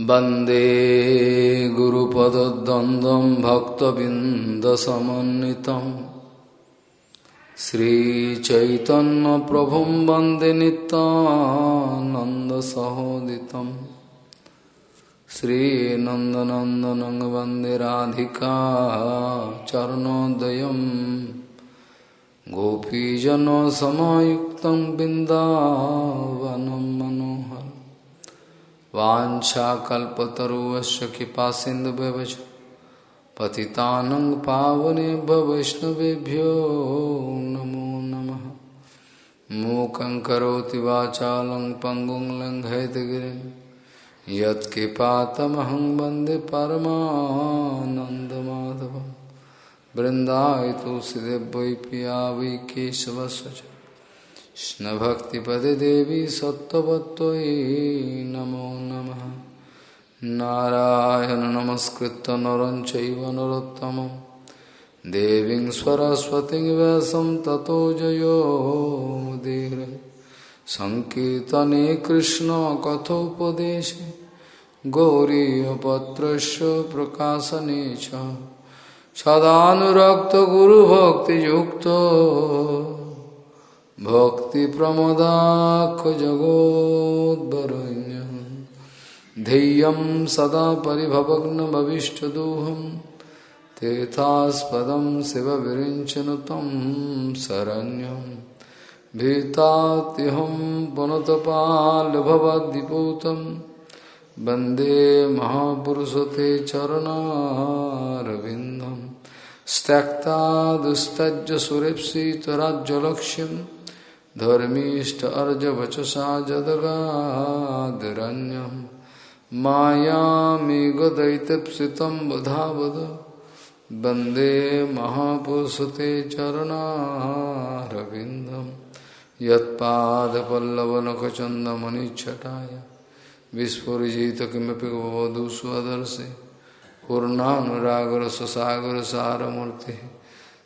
वंदे गुरुपदद्वन्द्वं भक्तबिन्दसमन्वितं। श्रीचैतन्यप्रभुं वंदे नितानन्दसहोदितं श्रीनन्दनन्दनं वंदे राधिका चरणोदयं। गोपीजनसमायुक्तं बिन्दावनं मनोहर वाछाकल्पतरुश कृपा सिंधु व्यवच पतितानं पावनेभ्य वैष्णवेभ्यो नमो नमः। मूकं करोति वाचालं पङ्गुं लङ्घयतगिरिं। यत्कृपातमहं वंदे परमानन्दमाधवं बृन्दाय तुलसीदेव पिया वै कृष्णभक्तिपदे देवी सत्त्ववत्त्वयि नमो नमः। नारायण नमस्कृत नरं चैव देवीं सरस्वतीं व्यासं ततो जयो मुदीर। सङ्कीर्तने कृष्णकथोपदेशे गौरीयपत्रस्य प्रकाशने च। सदानुरक्तगुरुभक्तियुक्तो भक्तिप्रमदाखजगोद्वरण्यं ध्येयं सदा परिभवग्नभविष्टदोहं तेथास्पदं शिवविरिञ्चनु तं शरण्यं। भीतात्यहं पुनतपाल्भवद्दिपूतं वंदे महापुरुषते चरणारविन्दं। त्यक्ता सुरेप्सितराज्यलक्ष्यम् धर्मीष्ट अर्जवचसा जदगादिरण्यं मायामेघदैत्यप्सितं वधावद वंदे महापुरुषते चरणारविन्दं यत्पादपल्लवनखचन्दमणिच्छटाय विस्फुरिजित किमपि भवधू स्वदर्शि पूर्णानुरागरससागरसारमूर्तिः।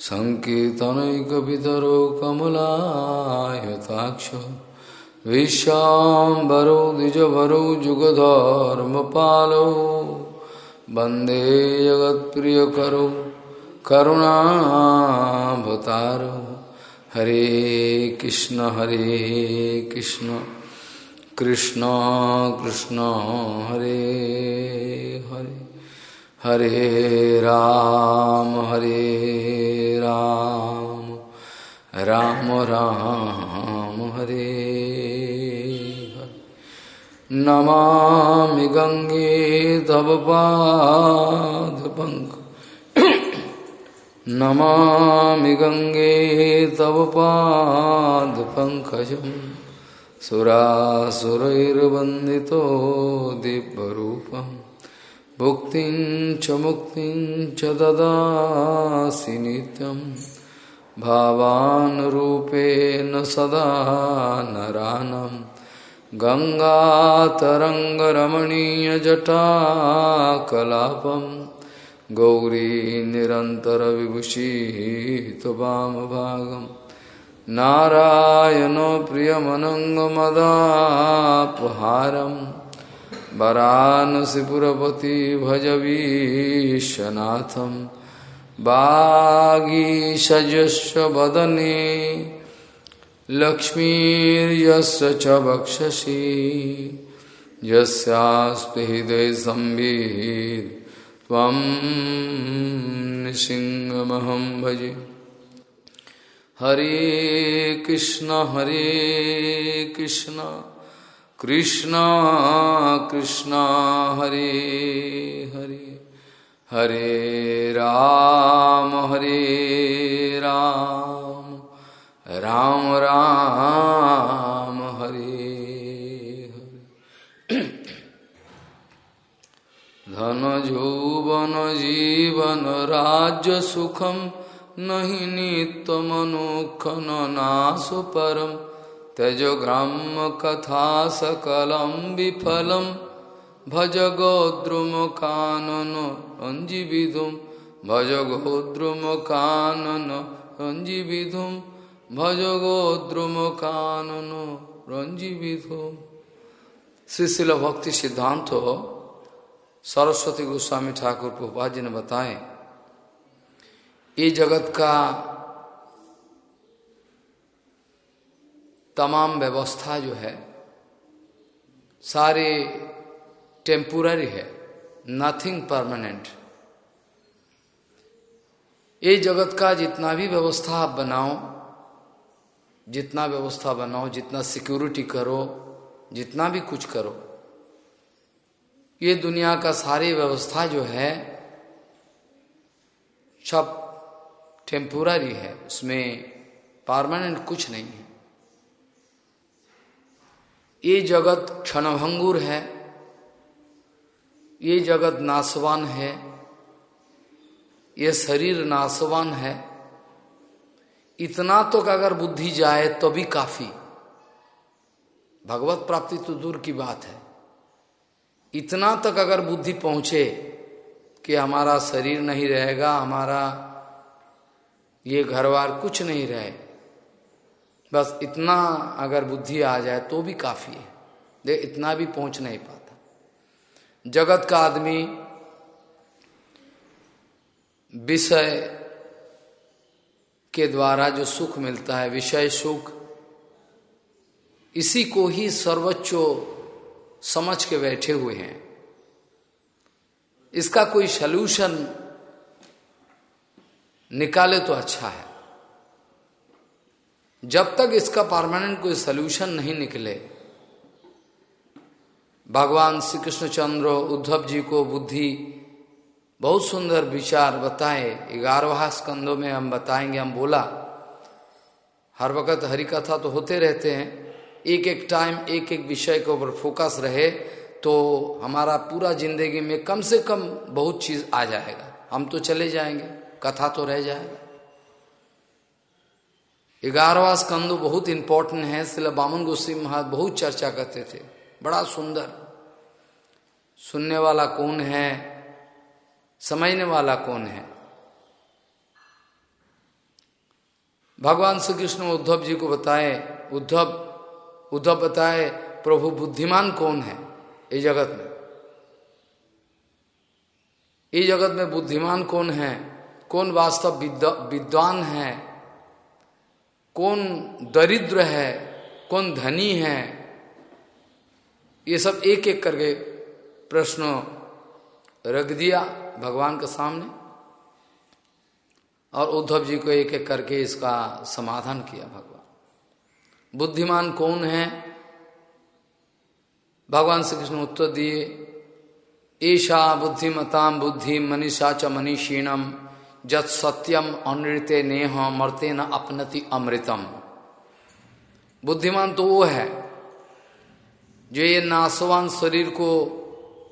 सङ्कीर्तनैकपितरो कमलायताक्ष विश्वाम्बरो, द्विजभरो, जुगधर्मपालो। वंदे जगत्प्रियकरो करुणाभतारो हरे कृष्ण हरे कृष्ण। कृष्ण कृष्ण, हरे हरे। हरे राम हरे राम। राम राम, हरे नमामि गङ्गे तव पादपङ्क नमामि गङ्गे तव पादपङ्कजं सुरासुरैर्वन्दितो दिव्यरूपम् भुक्तिं च मुक्तिं च ददासि नित्यं। भावानुरूपेण सदा नरानं। गङ्गातरङ्गरमणीयजटाकलापं। गौरी निरन्तरविभूषितवामभागं नारायणो प्रियमनङ्गमदापहारम्। वरानसीपुरपति भजवीशनाथं बागीषजस्व वदने, लक्ष्मीर्यस्य च वक्षसि। यस्यास्ति हृदय संवित् त्वं निसिंहमहं भजे। हरे कृष्ण हरे कृष्ण। कृष्ण कृष्ण, हरे हरे। हरे राम हरे राम। राम राम, हरे हरे। धन, जौवन, जीवन, राज्य, सुखम, नहीं नित्य मनोखन नाश परम। त्यजोघ्राम्यकथासकलं विफलं भज गोद्रुमकानन रञ्जिविधुं भज गोद्रुमकानन रञ्जिविधुं भज गोद्रुमकानन रञ्जिविधुं श्रीशिल भक्ति सिद्धांत हो सरस्वती गोस्वामी ठाकुर को जी ने बताए, ये जगत का तमाम व्यवस्था जो है, सारे टेम्पुररी है नथिंग परमानेंट ये जगत का जितना भी व्यवस्था आप बनाओ, जितना व्यवस्था बनाओ, जितना सिक्योरिटी करो, जितना भी कुछ करो, ये दुनिया का सारी व्यवस्था जो है, सब टेम्पोररी है, उसमें परमानेंट कुछ नहीं है। ये जगत क्षणभंगुर है, ये जगत नासवान है, ये शरीर नासवान है। इतना तो अगर बुद्धि जाए तो भी काफ़ी। भगवत प्राप्ति तो दूर की बात है। इतना तक अगर बुद्धि पहुँचे कि हमारा शरीर नहीं रहेगा, हमारा ये घरवार कुछ नहीं रहे बस इतना अगर बुद्धि आ जाए तो भी काफ़ी है। देख, इतना भी पहुँच नहीं पाता। जगत का आदमी विषय के द्वारा जो सुख मिलता है, विषय सुख, इसी को ही सर्वोच्च समझ के बैठे हुए हैं। इसका कोई सल्यूशन निकाले तो अच्छा है। जब तक इसका परमानेंट कोई सल्यूशन नहीं निकले, भगवान श्री कृष्णचंद्र उद्धव जी को बुद्धि, बहुत सुंदर विचार बताए, ग्यारहवा स्कंदों में हम बताएँगे, हम बोला, हर वक्त हरि कथा तो होते रहते हैं एक एक टाइम एक एक विषय के ऊपर फोकस रहे तो हमारा पूरा ज़िंदगी में कम से कम बहुत चीज़ आ जाएगा। हम तो चले जाएँगे, कथा तो रह जाएगा। ग्यारहवा स्कंद बहुत इंपॉर्टेंट है सिला बामन गोस्वी महाराज बहुत चर्चा करते थे। बड़ा सुंदर। सुनने वाला कौन है? समझने वाला कौन है? भगवान श्री कृष्ण उद्धव जी को बताए, उद्धव उद्धव बताए, प्रभु बुद्धिमान कौन है इस जगत में? इस जगत में बुद्धिमान कौन है? कौन वास्तव विद्वान है? कौन दरिद्र है, कौन धनी है, ये सब एक एक करके प्रश्न रख दिया भगवान के सामने और उद्धव जी को एक एक करके इसका समाधान किया भगवान। बुद्धिमान कौन है? भगवान श्री कृष्ण उत्तर दिए, ईशा बुद्धिमताम बुद्धि मनीषा च मनीषीणम। जत सत्यम अनृत्य नेह मरते न अपनति अमृतम। बुद्धिमान तो वो है, जो ये नासवान शरीर को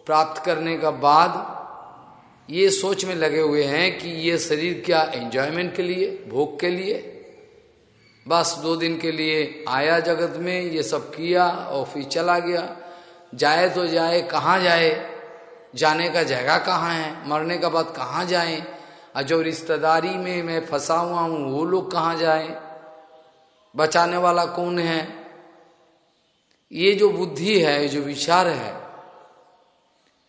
प्राप्त करने का बाद ये सोच में लगे हुए हैं कि ये शरीर क्या एंजॉयमेंट के लिए, भोग के लिए? बस दो दिन के लिए आया जगत में, ये सब किया और फिर चला गया। जाए तो जाए, कहाँ जाए? जाने का जगह कहाँ है? मरने का बाद कहाँ जाए? और जो रिश्तेदारी में मैं फंसा हुआ हूँ, वो लोग कहाँ जाए? बचाने वाला कौन है? ये जो बुद्धि है जो विचार है,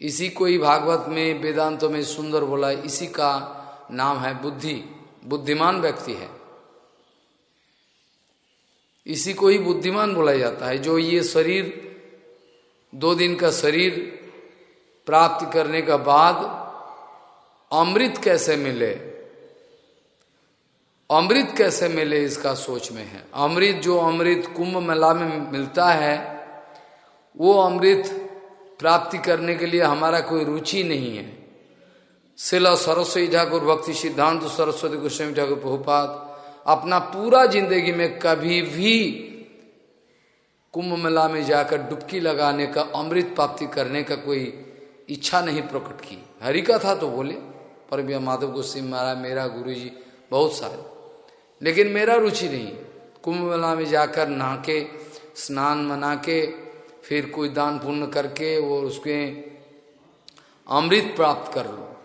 इसी को ही भागवत में, वेदांतों में सुंदर बोला, इसी का नाम है बुद्धि। बुद्धिमान व्यक्ति है। इसी को ही बुद्धिमान बोला जाता है, जो ये शरीर, दो दिन का शरीर प्राप्त करने का बाद अमृत कैसे मिले? अमृत कैसे मिले इसका सोच में है। अमृत जो अमृत कुंभ मेला में मिलता है, वो अमृत प्राप्ति करने के लिए हमारा कोई रुचि नहीं है। शिला सरस्वती ठाकुर, भक्ति सिद्धांत सरस्वती गोस्वामी ठाकुर प्रभुपात अपना पूरा ज़िंदगी में कभी भी कुंभ मेला में जाकर डुबकी लगाने का, अमृत प्राप्ति करने का कोई इच्छा नहीं प्रकट की। हरि का था तो बोले। पर भी माधव गोस्वामी महाराज, मेरा गुरु जी बहुत सारे। लेकिन मेरा रुचि नहीं। कुंभ मेला में जाकर नहा के स्नान मना के फिर कोई दान पुण्य करके वो उसके अमृत प्राप्त कर लो।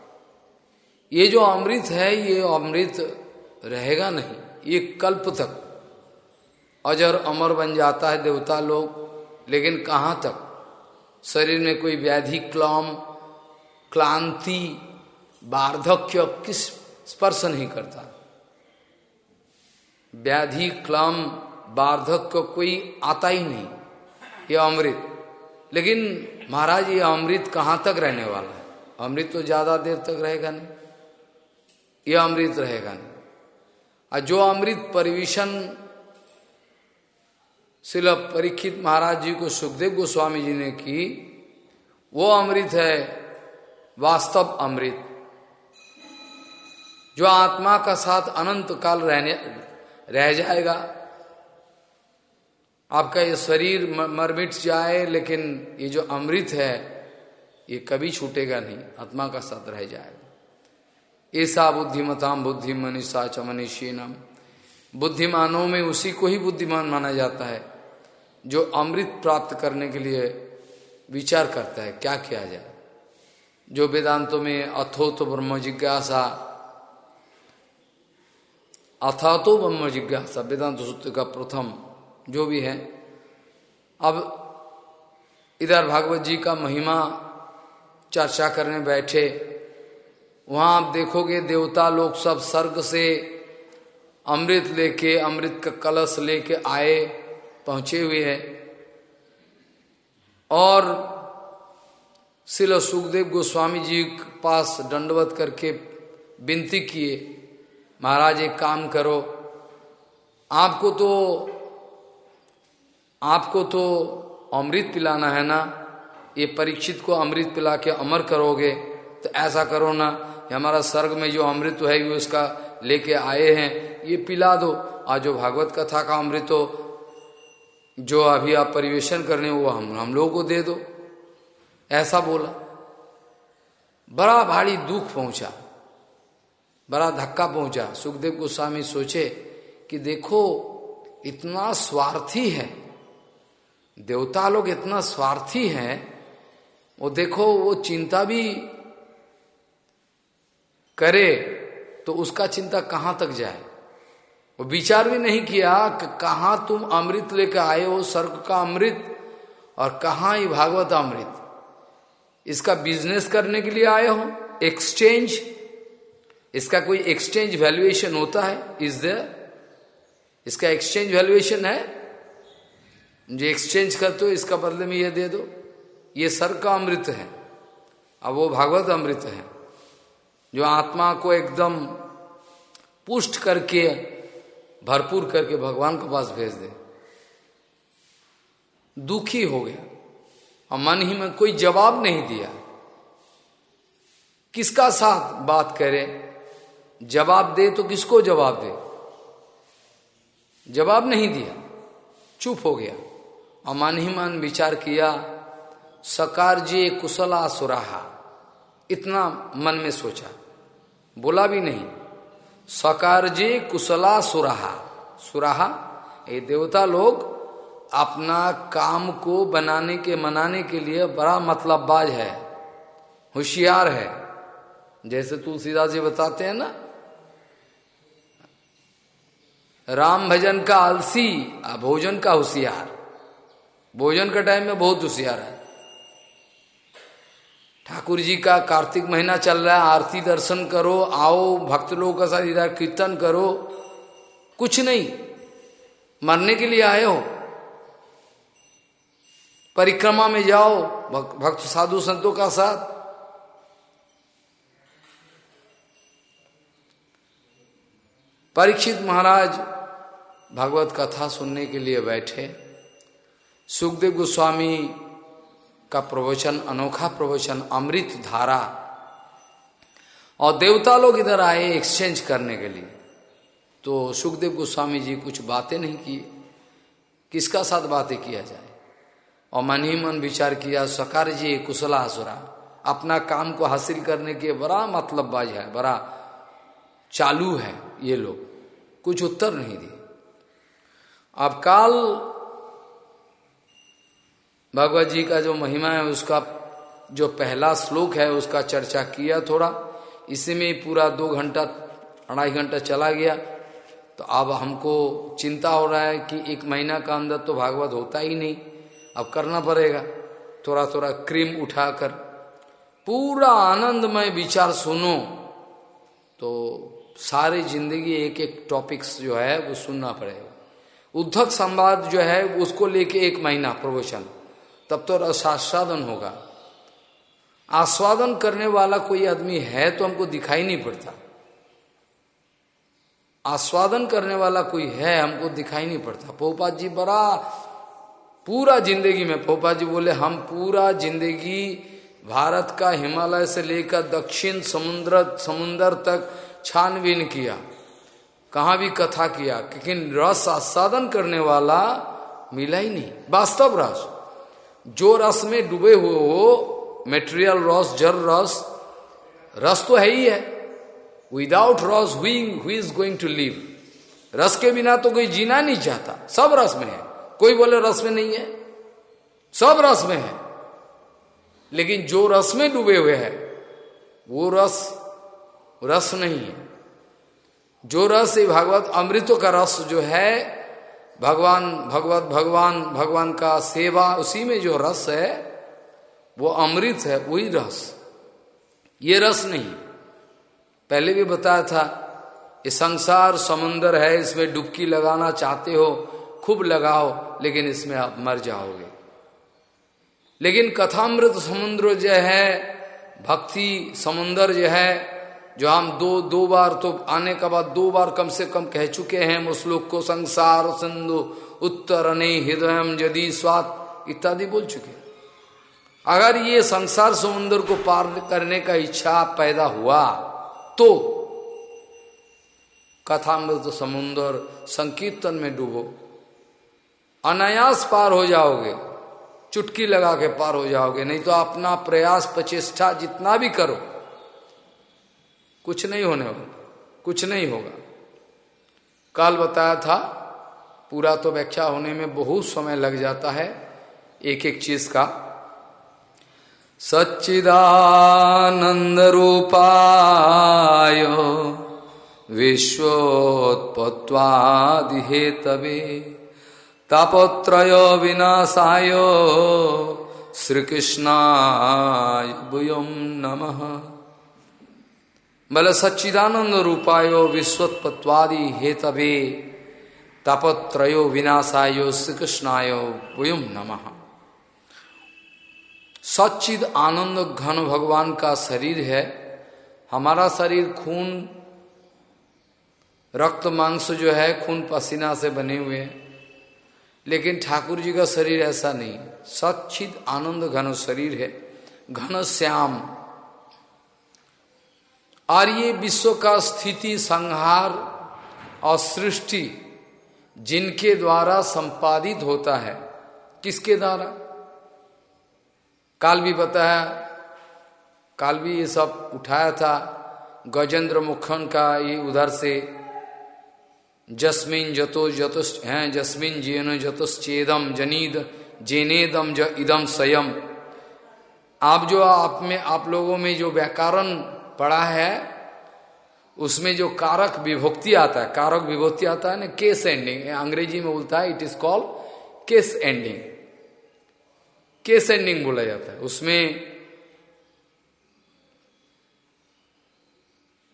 ये जो अमृत है, ये अमृत रहेगा नहीं। ये कल्प तक। अजर अमर बन जाता है देवता लोग, लेकिन कहाँ तक? शरीर में कोई व्याधि, क्लम, क्लांति वार्धक्य किस स्पर्श नहीं करता? व्याधि, क्लम वार्धक्य कोई आता ही नहीं, ये अमृत। लेकिन महाराज, ये अमृत कहाँ तक रहने वाला है? अमृत तो ज़्यादा देर तक रहेगा नहीं। ये अमृत रहेगा नहीं। और जो अमृत परिवेशन शिल परीक्षित महाराज जी को सुखदेव गोस्वामी जी ने की, वो अमृत है वास्तव अमृत। जो आत्मा का साथ अनंत काल रहने रह जाएगा। आपका ये शरीर मर मिट जाए, लेकिन ये जो अमृत है, ये कभी छूटेगा नहीं, आत्मा का साथ रह जाएगा। ऐसा बुद्धिमताम बुद्धि मनीषा च मनीषीनम बुद्धिमानों में उसी को ही बुद्धिमान माना जाता है, जो अमृत प्राप्त करने के लिए विचार करता है, क्या किया जाए। जो वेदांतों में अथो तो ब्रह्म जिज्ञासा अथा तो ब्रह्म जिज्ञासा। वेदांत सूत्र का प्रथम जो भी है। अब इधर भागवत जी का महिमा चर्चा करने बैठे। वहाँ आप देखोगे देवता लोग सब सर्ग से अमृत लेके, अमृत का कलश लेके आए, पहुँचे हुए हैं। और शिल सुखदेव गोस्वामी जी के पास दंडवत करके विनती किए। महाराज, एक काम करो। आपको तो आपको तो अमृत पिलाना है ना? ये परीक्षित को अमृत पिला के अमर करोगे तो ऐसा करो ना हमारा स्वर्ग में जो अमृत है, ये उसका लेके आए हैं। ये पिला दो। आज जो भागवत कथा का अमृत हो, जो अभी आप परिवेशन करने वो हम हम लोगों को दे दो। ऐसा बोला। बड़ा भारी दुख पहुँचा। बड़ा धक्का पहुँचा। सुखदेव गोस्वामी सोचे कि देखो, इतना स्वार्थी है। देवता लोग इतना स्वार्थी है, वो देखो, वो चिंता भी करे तो उसका चिंता कहाँ तक जाए? वो विचार भी नहीं किया कि कहा तुम अमृत लेकर आए हो, स्वर्ग का अमृत, और कहा ही भागवत अमृत। इसका बिज़नेस करने के लिए आए हो एक्सचेंज इसका कोई एक्सचेंज वैल्यूएशन होता है? इज़ देयर इसका एक्सचेंज वैल्यूएशन है? जो एक्सचेंज करते हो इसका बदले में ये दे दो। ये सर का अमृत है, अब वो भागवत अमृत है, जो आत्मा को एकदम पुष्ट करके, भरपूर करके भगवान के पास भेज दे। दुखी हो गया। और मन ही में कोई जवाब नहीं दिया। किसका साथ बात करे? जवाब दे तो किसको जवाब दे? जवाब नहीं दिया। चुप हो गया। और मन ही मन विचार किया, सकार जी, कुशला सुराहा। इतना मन में सोचा। बोला भी नहीं। सकार जी, कुशला सुराहा। सुराहा ये देवता लोग, अपना काम को बनाने के, मनाने के लिए बड़ा मतलब बाज है। होशियार है। जैसे तुलसीदास जी बताते हैं ना राम भजन का आलसी भोजन का होशियार। भोजन का टाइम में बहुत होशियार है। ठाकुर जी का कार्तिक महीना चल रहा है, आरती दर्शन करो, आओ, भक्त लोगों का साथ इधर कीर्तन करो। कुछ नहीं, मरने के लिए आए हो। परिक्रमा में जाओ भक्त, साधु संतों का साथ। परीक्षित महाराज भागवत कथा सुनने के लिए बैठे। सुखदेव गोस्वामी का प्रवचन, अनोखा प्रवचन, अमृत धारा और देवता लोग इधर आए एक्सचेंज करने के लिए। तो सुखदेव गोस्वामी जी कुछ बातें नहीं किए किसका साथ बातें किया जाए? और मन ही मन विचार किया, सकार जी, कुशला कुशलासुरा अपना काम को हासिल करने के बड़ा मतलब बाज है, बड़ा चालू है ये लोग। कुछ उत्तर नहीं दिए। अब काल भगवत जी का जो महिमा है, उसका जो पहला श्लोक है, उसका चर्चा किया थोड़ा। इसी में पूरा दो घंटा, अढ़ाई घंटा चला गया। तो अब हमको चिंता हो रहा है कि एक महीना का अंदर तो भागवत होता ही नहीं। अब करना पड़ेगा। थोड़ा थोड़ा क्रीम उठाकर, पूरा आनंदमय विचार सुनो। तो सारी ज़िंदगी एक एक टॉपिक्स जो है वो सुनना पड़ेगा। उद्धक संवाद जो है उसको लेके एक महीना प्रवचन, तब तो रसास्वादन होगा। आस्वादन करने वाला कोई आदमी है तो हमको दिखाई नहीं पड़ता। आस्वादन करने वाला कोई है हमको दिखाई नहीं पड़ता। पोपा जी बड़ा, पूरा ज़िंदगी में पोपा जी बोले, हम पूरा ज़िंदगी भारत का हिमालय से लेकर दक्षिण समुद्र समुन्द्र तक छानबीन किया, कहा भी कथा किया, लेकिन रस आस्वादन करने वाला मिला ही नहीं। वास्तव रस, जो रस में डूबे हुए हो मेटेरियल रस जल रस रस तो है ही है। विदाउट रस हुई हुई इज़ गोइंग टू लिव रस के बिना तो कोई जीना नहीं चाहता। सब रस में है। कोई बोले रस में नहीं है। सब रस में है। लेकिन जो रस में डूबे हुए हैं, वो रस रस नहीं है। जो रस ये भागवत अमृतों का रस जो है, भगवान, भगवत, भगवान भगवान का सेवा, उसी में जो रस है, वो अमृत है, वही रस। ये रस नहीं पहले भी बताया था, ये संसार समुन्दर है, इसमें डुबकी लगाना चाहते हो, खूब लगाओ, लेकिन इसमें आप मर जाओगे। लेकिन कथामृत समुद्र जो है, भक्ति समुन्दर जो है जो हम दो दो बार तो आने के बाद दो बार कम से कम कह चुके हैं, उस लोग को संसार, सिंधु, उत्तर हृदय यदि स्वाद इत्यादि बोल चुके अगर ये संसार समुद्र को पार करने का इच्छा पैदा हुआ तो कथामृत समुद्र संकीर्तन में डूबो, अनायास पार हो जाओगे, चुटकी लगा के पार हो जाओगे, नहीं तो अपना प्रयास प्रचेष्टा जितना भी करो कुछ नहीं होने वाला कुछ नहीं होगा। काल बताया था, पूरा तो व्याख्या होने में बहुत समय लग जाता है एक एक चीज़ का। सच्चिदानंद रूपाय विश्वोत्पत्वादि तबे तापत्रय विनाशाय श्रीकृष्णाय भूयम नमः। बल सच्चिदानंद रूपायो विश्वोत्पत्वादि हेतवे तापत्रयो विनाशायो श्रीकृष्णाय भूयम नमः। सच्चिद आनंद घन भगवान का शरीर है। हमारा शरीर खून, रक्त मांस जो है, खून पसीना से बने हुए हैं। लेकिन ठाकुर जी का शरीर ऐसा नहीं। सच्चिद आनंद घन शरीर है। घन श्याम और ये विश्व का स्थिति, संहार और सृष्टि जिनके द्वारा संपादित होता है। किसके द्वारा? काल भी बताया। काल भी ये सब उठाया था गजेंद्र मुखन का ये उधर से। जस्मिन जतो जतुष हैं, जस्मिन जेन जतुश्चेदम जनीद जेनेदम ज इदम स्वयं आप जो आप में, आप लोगों में जो व्याकरण पढ़ा है, उसमें जो कारक विभक्ति आता है, कारक विभक्ति आता है ना केस एंडिंग अंग्रेज़ी में बोलता है it is called case ending case ending बोला जाता है। उसमें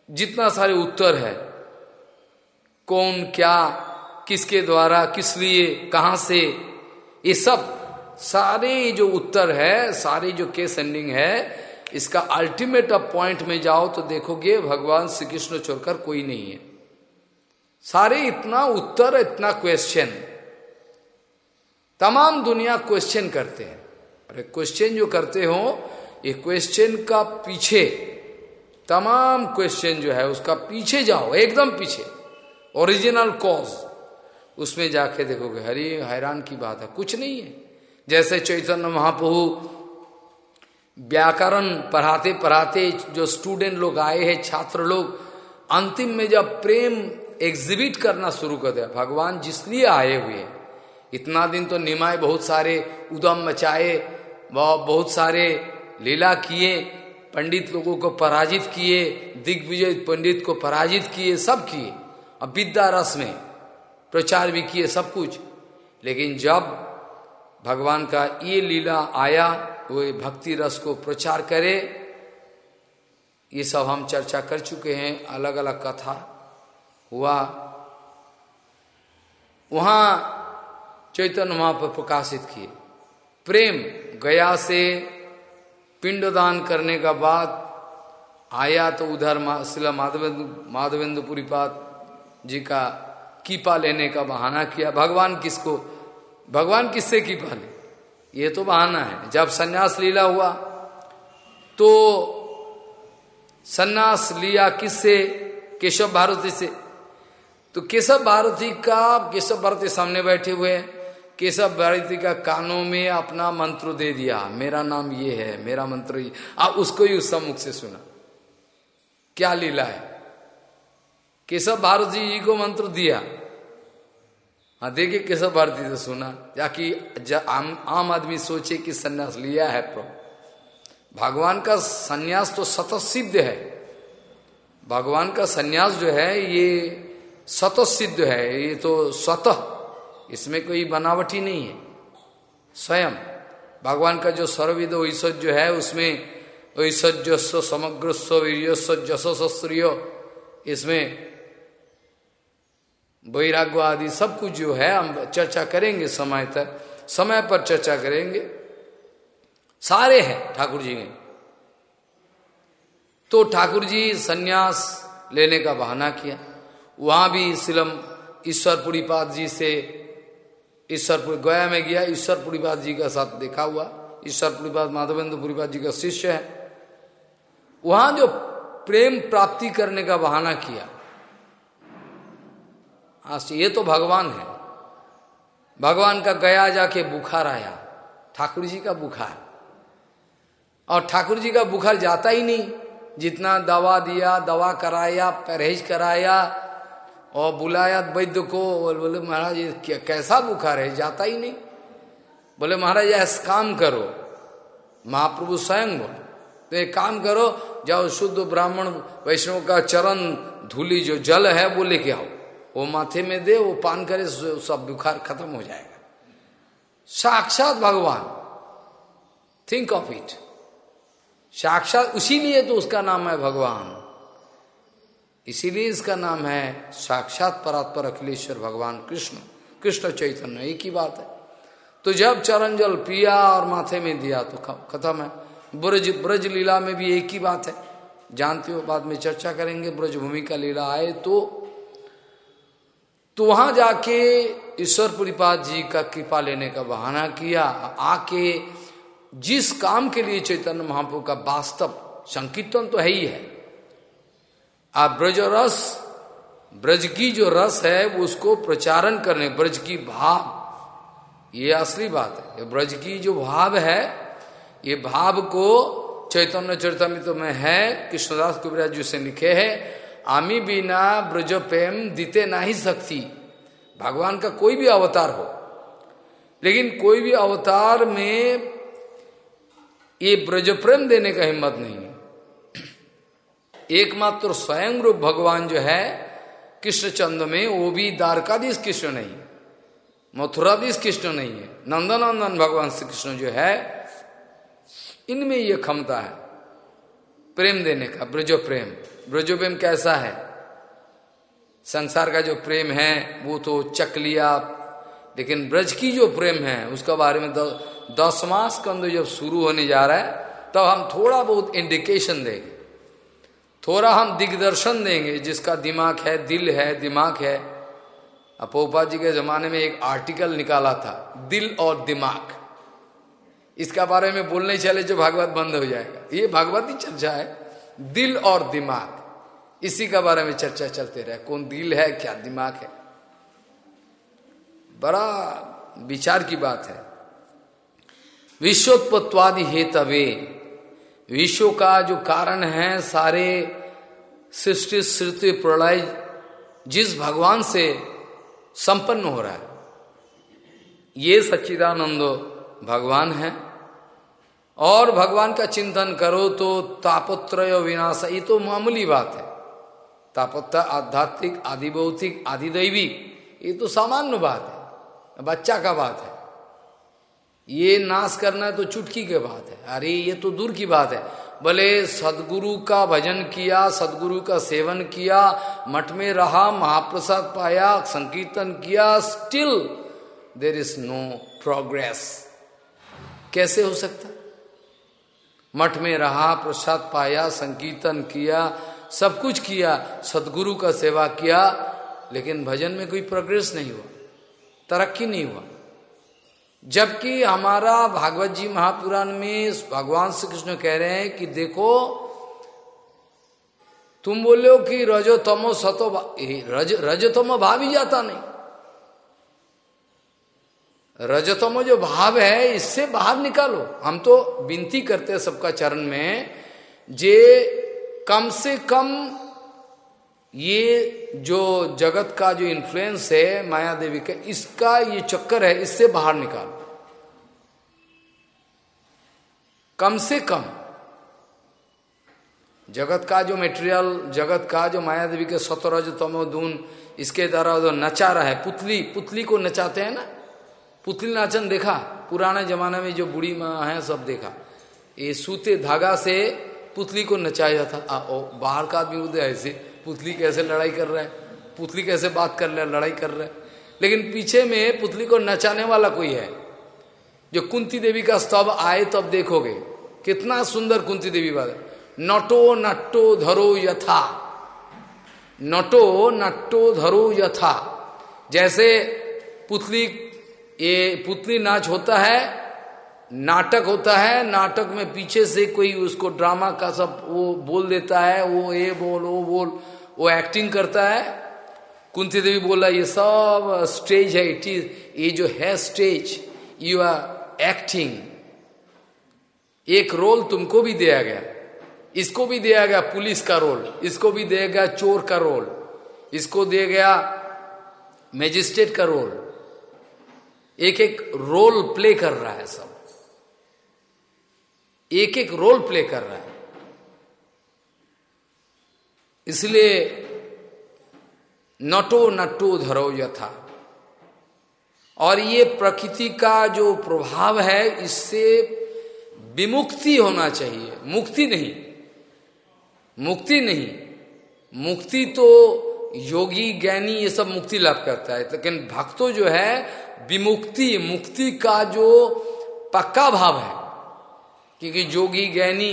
जितना सारे उत्तर है, कौन, क्या, किसके द्वारा, किस लिए, कहाँ से, ये सब, सारे जो उत्तर है, सारे जो केस एंडिंग है इसका अल्टीमेट अब पॉइंट में जाओ तो देखोगे भगवान श्री कृष्ण छोड़कर कोई नहीं है। सारे इतना उत्तर, इतना क्वेश्चन तमाम दुनिया क्वेश्चन करते हैं। अरे क्वेश्चन जो करते हो, ये क्वेश्चन का पीछे, तमाम क्वेश्चन जो है उसका पीछे जाओ, एकदम पीछे। ओरिजिनल कॉज उसमें जाके देखोगे, हरी, हैरान की बात है, कुछ नहीं है। जैसे चैतन्य महाप्रभु व्याकरण पढ़ाते पढ़ाते जो स्टूडेंट लोग आए हैं, छात्र लोग, अंतिम में जब प्रेम एग्जिबिट करना शुरू कर दिया, भगवान जिसलिए आए हुए इतना दिन तो निमाए बहुत सारे उदम मचाए बहुत सारे लीला किए, पंडित लोगों को पराजित किए, दिग्विजय पंडित को पराजित किए, सब किए। अब विद्या रस में प्रचार भी किए सब कुछ। लेकिन जब भगवान का ये लीला आया वो भक्ति रस को प्रचार करे। ये सब हम चर्चा कर चुके हैं अलग अलग कथा हुआ। वहाँ चैतन्य महापर प्रकाशित किए। प्रेम गया से पिंडदान करने का बाद आया तो उधर शिला माधवेंद्र माधवेंद्रपुरीपाद जी का कीपा लेने का बहाना किया। भगवान किसको, भगवान किससे कीपा ले? ये तो बहाना है। जब सन्यास लीला हुआ तो सन्यास लिया किससे? केशव भारती से। तो केशव भारती का, केशव भारती सामने बैठे हुए हैं। केशव भारती का कानों में अपना मंत्र दे दिया। मेरा नाम ये है, मेरा मंत्र ये। आप उसको ही उस सम्मुख से सुना। क्या लीला है? केशव भारती जी को मंत्र दिया। हाँ देखिए केशव भारती से सुना ताकि आम, आम आदमी सोचे कि सन्यास लिया है प्रभु। भगवान का सन्यास तो सिद्ध है। भगवान का सन्यास जो है ये सतत सिद्ध है ये तो स्वतः इसमें कोई बनावटी नहीं है। स्वयं। भगवान का जो सर्वविद ईश्वर जो है उसमें ऐश्वर्यस्व समग्र वीर्यस्व जसो इसमें वैराग्य आदि सब कुछ जो है, हम चर्चा करेंगे समय तक। समय पर चर्चा करेंगे। सारे हैं ठाकुर जी ने तो ठाकुर जी सन्यास लेने का बहाना किया। वहाँ भी सिलम ईश्वर पुरीपाद जी से ईश्वरपुरी गया में गया। ईश्वर पुरीपाद जी का साथ देखा हुआ। ईश्वर पुरीपाद माधवेंद्र पुरीपाद जी का शिष्य है। वहाँ जो प्रेम प्राप्ति करने का बहाना किया आश्चर्य ये तो भगवान है। भगवान का गया जाके बुखार आया। ठाकुर जी का बुखार। और ठाकुर जी का बुखार जाता ही नहीं। जितना दवा दिया, दवा कराया, परहेज कराया और बुलाया वैद्य को और बोले, महाराज कैसा बुखार है? जाता ही नहीं। बोले, महाराज, ऐसा काम करो। महाप्रभु स्वयं बोले तो एक काम करो, जाओ शुद्ध ब्राह्मण वैष्णव का चरण धूली जो जल है, वो लेके आओ। वो माथे में दे, वो पान करे सब बुखार खत्म हो जाएगा। साक्षात भगवान। थिंक ऑफ़ इट साक्षात उसीलिए तो उसका नाम है भगवान। इसीलिए इसका नाम है साक्षात परात्पर अखिलेश्वर भगवान कृष्ण। कृष्ण चैतन्य, एक ही बात है। तो जब चरण जल पिया और माथे में दिया तो खत्म है। ब्रज ब्रज लीला में भी एक ही बात है। जानते हो, बाद में चर्चा करेंगे ब्रज भूमि का लीला आए तो तो वहाँ जाके ईश्वर पुरीपाद जी का कृपा लेने का बहाना किया, आके जिस काम के लिए चैतन्य महाप्रभु का वास्तव, संकीर्तन तो है ही है। आप ब्रज रस, ब्रज की जो रस है, वो उसको प्रचारण करने, ब्रज की भाव, ये असली बात है। ब्रज की जो भाव है, ये भाव को चैतन्य चरितमित में है, कृष्णदास कुबराज जी से लिखे है आमी बिना ब्रज प्रेम दीते नहीं सकती। भगवान का कोई भी अवतार हो। लेकिन कोई भी अवतार में ये ब्रज प्रेम देने का हिम्मत नहीं है। एकमात्र स्वयं रूप भगवान जो है, कृष्णचंद्र में, वो भी द्वारकाधीश कृष्ण नहीं। मथुराधीश कृष्ण नहीं है। नंदनंदन भगवान श्री कृष्ण जो है, इनमें ये क्षमता है। प्रेम देने का, ब्रज प्रेम। ब्रज प्रेम कैसा है? संसार का जो प्रेम है, वो तो चक लिया लेकिन ब्रज की जो प्रेम है, उसका बारे में दसवां स्कंद जब शुरू होने जा रहा है, तब तो हम थोड़ा बहुत इंडिकेशन देंगे। थोड़ा हम दिग्दर्शन देंगे, जिसका दिमाग है, दिल है, दिमाग है। अपोपा जी के जमाने में एक आर्टिकल निकाला था, दिल और दिमाग। इसका बारे में बोलने चले जो भागवत बंद हो जाएगा। ये भागवत ही चर्चा है, दिल और दिमाग। इसी का बारे में चर्चा चलते रहे। कौन दिल है, क्या दिमाग है? बड़ा विचार की बात है। विश्वोत्पत्वादि हेतवे, विश्व का जो कारण है, सारे सृष्टि श्रुति प्रलय, जिस भगवान से संपन्न हो रहा है, ये सच्चिदानंद भगवान है। और भगवान का चिंतन करो तो तापत्रय विनाश, ये तो मामूली बात है। तापत्र आध्यात्मिक आदि भौतिक आदि दैविक ये तो सामान्य बात है। बच्चा का बात है। ये नाश करना तो चुटकी के बात है। अरे, ये तो दूर की बात है। भले सदगुरु का भजन किया, सदगुरु का सेवन किया, मठ में रहा, महाप्रसाद पाया, संकीर्तन किया still there is no progress कैसे हो सकता? मठ में रहा, प्रसाद पाया, संकीर्तन किया सब कुछ किया, सदगुरु का सेवा किया, लेकिन भजन में कोई प्रोग्रेस नहीं हुआ, तरक्की नहीं हुआ। जबकि हमारा भागवत जी महापुराण में भगवान श्री कृष्ण कह रहे हैं कि देखो, तुम बोले हो कि रजो तमो सतो रज रजतमो भाव ही जाता नहीं। रजतमो जो भाव है, इससे बाहर निकालो। हम तो विनती करते हैं सबका चरण में, जे कम से कम ये जो जगत का जो इन्फ्लुएंस है, माया देवी का, इसका ये चक्कर है, इससे बाहर निकाल। कम से कम जगत का जो मेटेरियल जगत का जो माया देवी के सतरज तमोदून इसके द्वारा जो नचा रहा है, पुतली पुतली को नचाते हैं ना? पुतली नाचन देखा, पुराने जमाने में जो बूढ़ी माँ है, सब देखा। ये सूते धागा से पुतली को नचाया था। आ, ओ, बाहर का आदमी उदय ऐसे पुतली कैसे लड़ाई कर रहा है? पुतली कैसे बात कर रहा है? लड़ाई कर रहा है। लेकिन पीछे में पुतली को नचाने वाला कोई है? जो कुंती देवी का स्तव आए तब तो देखोगे कितना सुंदर कुंती देवी बात नटो नट्टो धरो यथा। नटो नट्टो धरो यथा। जैसे पुतली ये पुतली नाच होता है नाटक होता है, नाटक में पीछे से कोई उसको ड्रामा का सब वो बोल देता है, वो ये बोल, वो बोल, वो एक्टिंग करता है। कुंती देवी बोला ये सब स्टेज है इट इज़ ये जो है स्टेज यू आर एक्टिंग एक रोल तुमको भी दिया गया। इसको भी दिया गया पुलिस का रोल इसको भी दिया गया चोर का रोल इसको दिया गया मैजिस्ट्रेट का रोल एक एक रोल प्ले कर रहा है सब। एक एक रोल प्ले कर रहा है। इसलिए नटो नटो धरो यथा। और ये प्रकृति का जो प्रभाव है, इससे विमुक्ति होना चाहिए। मुक्ति नहीं। मुक्ति नहीं। मुक्ति तो योगी, ज्ञानी, ये सब मुक्ति लाभ करता है। लेकिन भक्तों जो है, विमुक्ति, मुक्ति का जो पक्का भाव है क्योंकि योगी ज्ञानी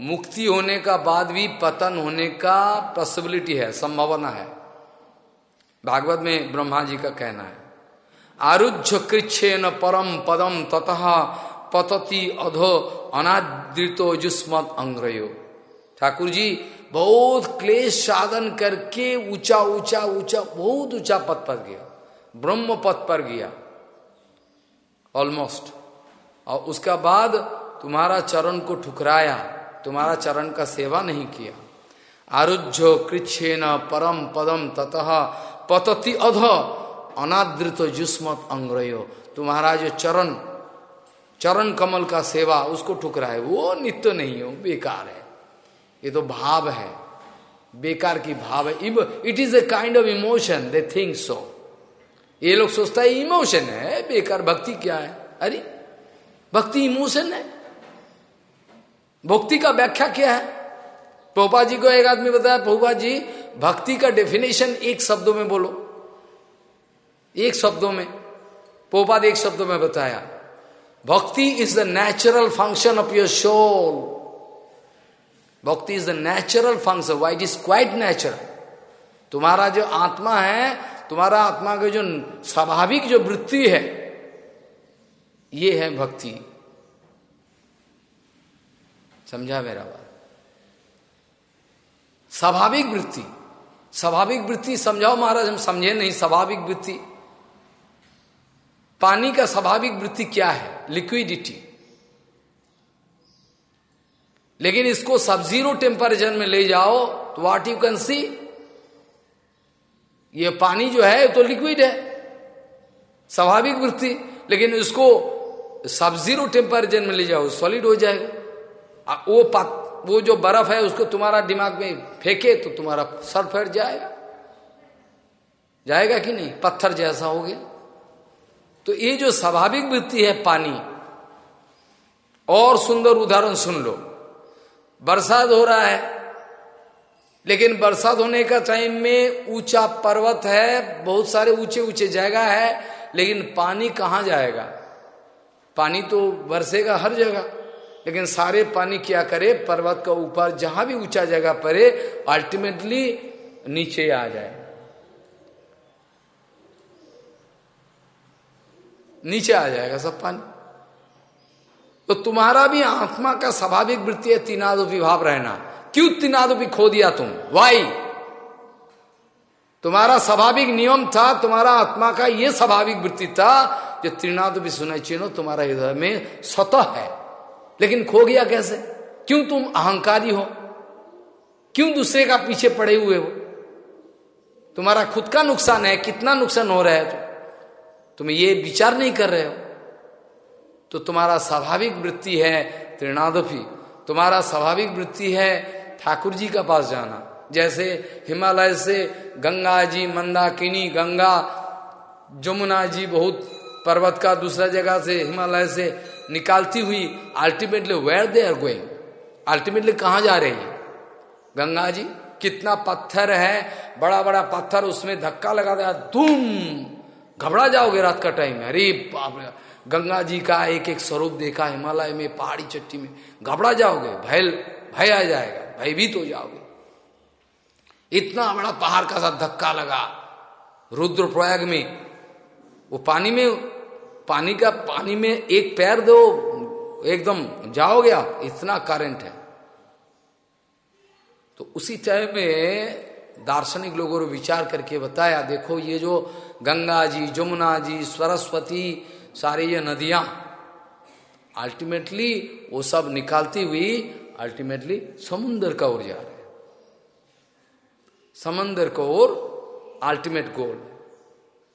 मुक्ति होने का बाद भी पतन होने का पॉसिबिलिटी है, संभावना है। भागवत में ब्रह्मा जी का कहना है, आरुध्य कृच्छे न परम पदम ततः पतति अधो अनादृतो जुस्मत अंग्रयो। ठाकुर जी, बहुत क्लेश साधन करके ऊँचा ऊँचा ऊँचा, बहुत ऊँचा पद पर गया। ब्रह्म पद पर गया। ऑलमोस्ट और उसका बाद तुम्हारा चरण को ठुकराया, तुम्हारा चरण का सेवा नहीं किया। आरुध्य कृच्छे न परम पदम ततः, पतति अध, अनादृत जुस्मत अंग्रयो। तुम्हारा जो चरण चरण कमल का सेवा, उसको ठुकरा है वो नित्य नहीं हो, बेकार है। ये तो भाव है। बेकार की भाव है। It is a kind of emotion they think so ये लोग सोचता है इमोशन है? बेकार, भक्ति क्या है? अरे, भक्ति इमोशन है। भक्ति का व्याख्या क्या है? पोपा जी को एक आदमी बताया पोपा जी, भक्ति का डेफिनेशन एक शब्दों में बोलो। एक शब्दों में। पोपाद एक शब्दों में बताया, bhakti is the natural function of your soul bhakti is the natural function white is quite natural तुम्हारा जो आत्मा है, तुम्हारा आत्मा के जो स्वाभाविक जो वृत्ति है, ये है भक्ति। समझा मेरा बात। स्वाभाविक वृत्ति। स्वाभाविक वृत्ति समझाओ महाराज, हम समझे नहीं। स्वाभाविक वृत्ति। पानी का स्वाभाविक वृत्ति क्या है? लिक्विडिटी लेकिन इसको सब ज़ीरो टेम्परेचर में ले जाओ तो वाट यू कैन सी ये पानी जो है तो लिक्विड है। स्वाभाविक वृत्ति। लेकिन इसको सब ज़ीरो टेम्परेचर में ले जाओ सॉलिड हो जाएगा। वो पत, वो जो बर्फ़ है उसको तुम्हारा दिमाग में फेंके तो तुम्हारा सर फैट जाएगा। जाएगा कि नहीं? पत्थर जैसा हो गया। तो ये जो स्वाभाविक वृत्ति है पानी और सुंदर उदाहरण सुन लो। बरसात हो रहा है लेकिन बरसात होने का टाइम में ऊँचा पर्वत है बहुत सारे ऊँचे ऊँचे जगह है लेकिन पानी कहाँ जाएगा? पानी तो बरसेगा हर जगह। लेकिन सारे पानी क्या करे, पर्वत का ऊपर जहाँ भी ऊँचा जगह पड़े अल्टीमेटली नीचे आ जाए। नीचे आ जाएगा सब पानी। तो तुम्हारा भी आत्मा का स्वाभाविक वृत्ति है, तीनादोपी भाव रहना। क्यों तीनादोपी खो दिया तुम? वाई तुम्हारा स्वाभाविक नियम था, तुम्हारा आत्मा का यह स्वाभाविक वृत्ति था, जो त्रिनादोपी सुना चिन्हो तुम्हारा हृदय में स्वतः है। लेकिन खो गया कैसे? क्यों तुम अहंकारी हो? क्यों दूसरे का पीछे पड़े हुए हो? तुम्हारा खुद का नुकसान है, कितना नुकसान हो रहा है तो तुम ये विचार नहीं कर रहे हो? तो तुम्हारा स्वाभाविक वृत्ति है त्रिनादफी तुम्हारा स्वाभाविक वृत्ति है ठाकुर जी का पास जाना। जैसे हिमालय से गंगा जी, मंदाकिनी, गंगा, जमुना जी बहुत पर्वत का दूसरा जगह से, हिमालय से निकालती हुई ultimately where they are going ultimately कहा जा रही है? गंगा जी, कितना पत्थर है बड़ा बड़ा पत्थर, उसमें धक्का लगा दिया तुम घबरा जाओगे रात का टाइम है अरे बाप गंगा जी का एक एक स्वरूप देखा, हिमालय में, पहाड़ी चट्टी में। घबरा जाओगे, भय भय आ जाएगा, भयभीत हो जाओगे। इतना बड़ा पहाड़ का साथ धक्का लगा। रुद्र प्रयाग में, वो पानी में पानी का पानी में एक पैर दो, एकदम जाओगे आप, इतना करंट है। तो उसी टाइम में दार्शनिक लोगों ने विचार करके बताया, देखो ये जो गंगा जी जमुना जी, सरस्वती, सारी ये नदियाँ अल्टीमेटली वो सब निकालती हुई अल्टीमेटली समुन्द्र का ओर जा रहे समंदर को ओर अल्टीमेट गोल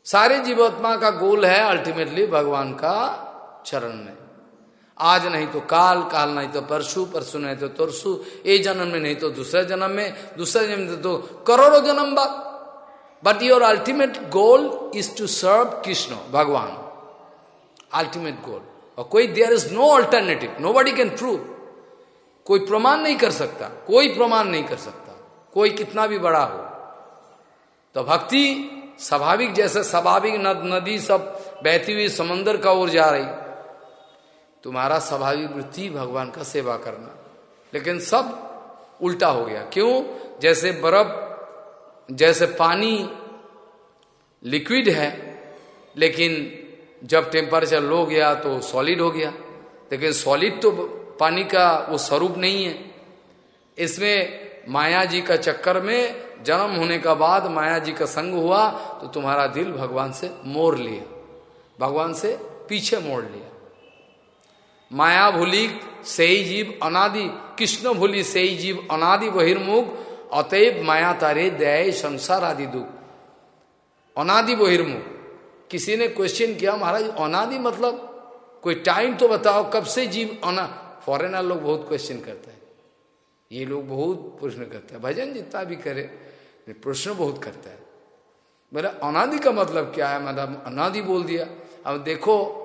सारे जीवात्मा का गोल है अल्टीमेटली भगवान का चरण में। आज नहीं तो काल काल नहीं तो परसु परसु नहीं तो तरसु एक जन्म में नहीं तो दूसरे जन्म में, दूसरे जन्म में तो करोड़ों जन्म बाद। But your ultimate goal is to serve Krishna भगवान। अल्टीमेट गोल और कोई there is no alternative nobody can prove कोई प्रमाण नहीं कर सकता। कोई प्रमाण नहीं कर सकता। कोई कितना भी बड़ा हो। तो भक्ति स्वाभाविक जैसे स्वाभाविक नद, नदी सब बहती हुई समंदर का ओर जा रही। तुम्हारा स्वाभाविक वृत्ति भगवान का सेवा करना। लेकिन सब उल्टा हो गया। क्यों? जैसे बर्फ़, जैसे पानी लिक्विड है, लेकिन जब टेम्परेचर लो गया तो सॉलिड हो गया। लेकिन सॉलिड तो पानी का वो स्वरूप नहीं है। इसमें माया जी का चक्कर में जन्म होने का बाद माया जी का संग हुआ तो तुम्हारा दिल भगवान से मोड़ लिया, भगवान से पीछे मोड़ लिया। माया भूली से ही जीव अनादि, कृष्ण भूली से ही जीव अनादि बहिर्मुख, अतएव माया तारे दया संसार आदि दुख। अनादि बहिर्मुख, किसी ने क्वेश्चन किया, महाराज, अनादि मतलब? कोई टाइम तो बताओ, कब से जीव अना फॉरेनर लोग बहुत क्वेश्चन करते हैं। ये लोग बहुत प्रश्न करते हैं, भजन जितना भी करे प्रश्न बहुत करता है। मेरा अनादि का मतलब क्या है? मतलब अनादि बोल दिया। अब देखो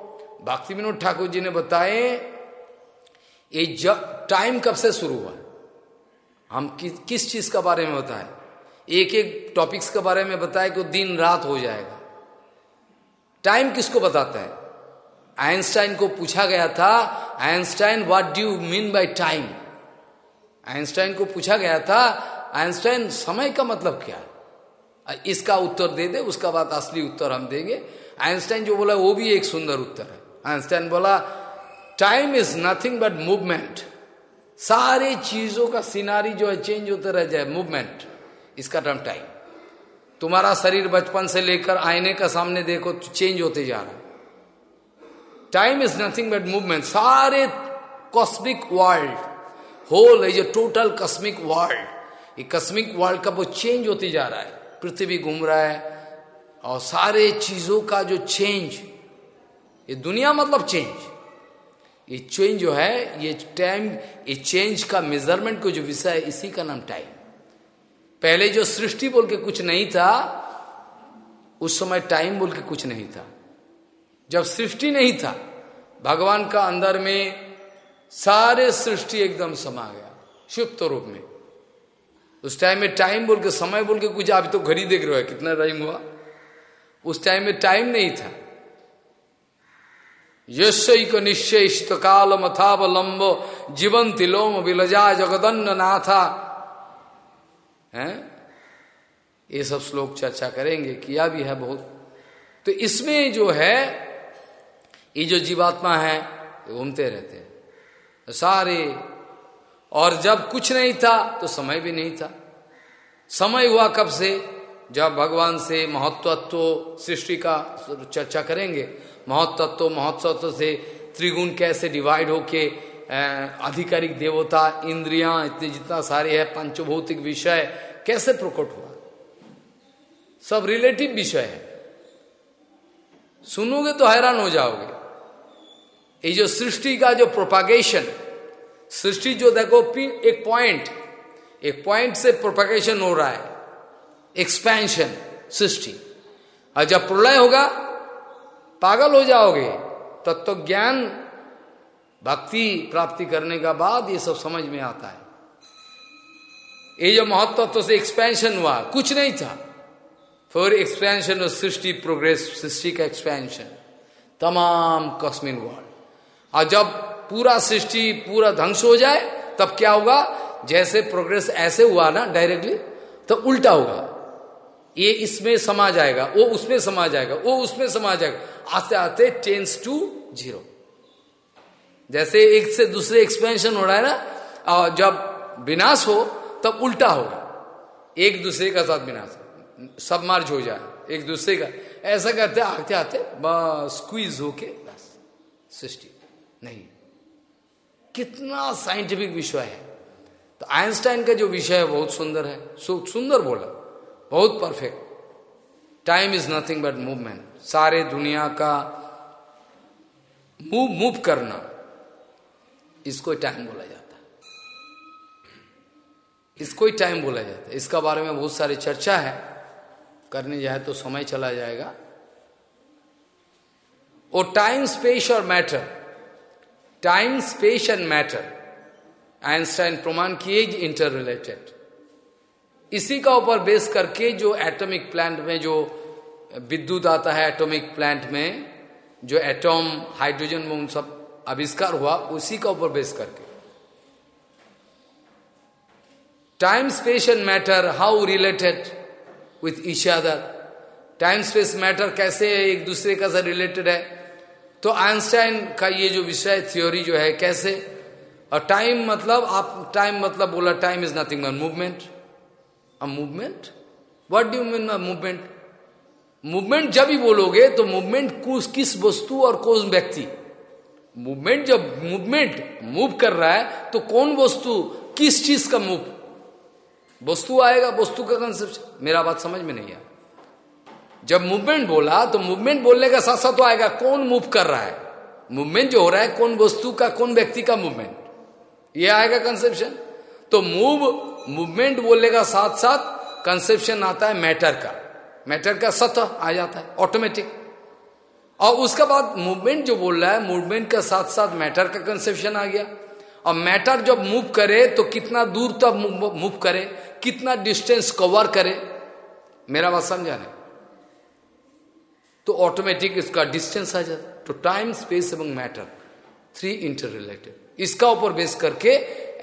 भक्ति विनोद ठाकुर जी ने बताए ये टाइम कब से शुरू हुआ हम कि, किस चीज़ का बारे में बताए? एक एक टॉपिक्स के बारे में बताए कि दिन रात हो जाएगा। टाइम किसको बताता है? आइंस्टाइन को पूछा गया था Einstein what do you mean by time Einstein को पूछा गया था आइंस्टाइन, समय का मतलब क्या इसका उत्तर दे दे, उसका बाद असली उत्तर हम देंगे। आइंस्टाइन जो बोला, वो भी एक सुंदर उत्तर है। आइंस्टाइन बोला time is nothing but movement सारे चीज़ों का सिनारी जो है चेंज होते रह जाए मूवमेंट इसका टर्म टाइम तुम्हारा शरीर बचपन से लेकर आईने का सामने देखो तो चेंज होते जा रहा time is nothing but movement सारे cosmic world whole is a total cosmic world ये कस्मिक वर्ल्ड का वो चेंज होती जा रहा है। पृथ्वी घूम रहा है और सारे चीज़ों का जो चेंज ये दुनिया मतलब चेंज ये चेंज जो है, ये टाइम ये चेंज का मेज़रमेंट को जो विषय है, इसी का नाम टाइम पहले जो सृष्टि बोल के कुछ नहीं था, उस समय टाइम बोल के कुछ नहीं था। जब सृष्टि नहीं था, भगवान का अंदर में सारे सृष्टि एकदम समा गया शुप्त रूप में। उस टाइम में टाइम बोल के, समय बोल के कुछ आप तो घड़ी देख रहे हो, कितना टाइम हुआ? उस टाइम में टाइम नहीं था। यशक निश्चय काल मथावलंब जीवन तिलोम विलजा जगदन्न नाथा। है? ये सब श्लोक चर्चा करेंगे, किया भी है बहुत। तो इसमें जो है, ये जो जीवात्मा है घूमते रहते हैं। सारे और जब कुछ नहीं था तो समय भी नहीं था। समय हुआ कब से? जब भगवान से महत्वत्व सृष्टि का चर्चा करेंगे, महत्वत्व महत्वत्व से त्रिगुण कैसे डिवाइड होके आधिकारिक देवता, इंद्रियाँ, इतने जितना सारे है, पंचभौतिक विषय, कैसे प्रकट हुआ? सब रिलेटिव विषय है। सुनोगे तो हैरान हो जाओगे। ये जो सृष्टि का जो प्रोपागेशन सृष्टि जो देखो, पिन एक पॉइंट एक पॉइंट से प्रोपागेशन हो रहा है एक्सपेंशन सृष्टि। और जब प्रलय होगा, पागल हो जाओगे तत्व तो ज्ञान भक्ति प्राप्ति करने का बाद ये सब समझ में आता है। ये जो महत्व तो से एक्सपेंशन हुआ, कुछ नहीं था। फिर एक्सपेंशन और सृष्टि प्रोग्रेस सृष्टि का एक्सपेंशन तमाम कस्मिन वर्ल्ड और जब पूरा सृष्टि, पूरा ध्वंस हो जाए, तब क्या होगा? जैसे प्रोग्रेस ऐसे हुआ ना डायरेक्टली तो उल्टा होगा। ये इसमें समा जाएगा, वो उसमें समा जाएगा, वो उसमें समा जाएगा। आते आते टेंस टू ज़ीरो जैसे एक से दूसरे एक्सपेंशन हो रहा है ना, और जब विनाश हो, तब उल्टा होगा। एक दूसरे का साथ विनाश, सब मार्च हो जाए, एक दूसरे का। ऐसा करते, आते आते, बस स्क्वीज होके, बस, सृष्टि। नहीं। कितना साइंटिफिक विषय है। तो आइंस्टाइन का जो विषय है, बहुत सुंदर है। सुंदर बोला। बहुत perfect time is nothing but movement सारे दुनिया का मूव मूव करना, इसको टाइम बोला जाता। है इसको ही टाइम बोला जाता। है इसका बारे में बहुत सारी चर्चा है। करने जाए तो समय चला जाएगा। और टाइम स्पेस और matter time space and matter Einstein प्रमाण किए इंटर रिलेटेड इसी का ऊपर बेस करके जो एटॉमिक प्लांट में जो विद्युत आता है एटॉमिक प्लांट में, जो एटॉम हाइड्रोजन में उन सब आविष्कार हुआ, उसी का ऊपर बेस करके. Time space and matter how related with each other time space matter कैसे एक दूसरे का से रिलेटेड है? तो आइंस्टाइन का ये जो विषय थ्योरी जो है, कैसे? और टाइम मतलब आप टाइम मतलब बोला time is nothing movement a movement what do mean movement movement जब ही बोलोगे तो मूवमेंट किस वस्तु और कौन व्यक्ति? मूवमेंट जब मूवमेंट मूव कर रहा है तो कौन वस्तु, किस चीज़ का मूव वस्तु आएगा, वस्तु का कंसेप्ट मेरा बात समझ में नहीं आया। जब मूवमेंट बोला तो मूवमेंट बोलने का साथ साथ तो आएगा, कौन मूव कर रहा है? मूवमेंट जो हो रहा है, कौन वस्तु का, कौन व्यक्ति का मूवमेंट ये आएगा कंसेप्शन तो मूव मूवमेंट बोलने का साथ साथ कंसेप्शन आता है मैटर का. मैटर का सतह आ जाता है ऑटोमेटिक और उसके बाद मूवमेंट जो बोल रहा है मूवमेंट का साथ साथ मैटर का कंसेप्शन आ गया. और मैटर जब मूव करे तो कितना दूर तक मूव करे, कितना डिस्टेंस कवर करे? मेरा बात समझा नहीं तो ऑटोमेटिक इसका डिस्टेंस आ जाता तो टाइम स्पेस एवं मैटर थ्री इंटर रिलेटेड इसका ऊपर बेस करके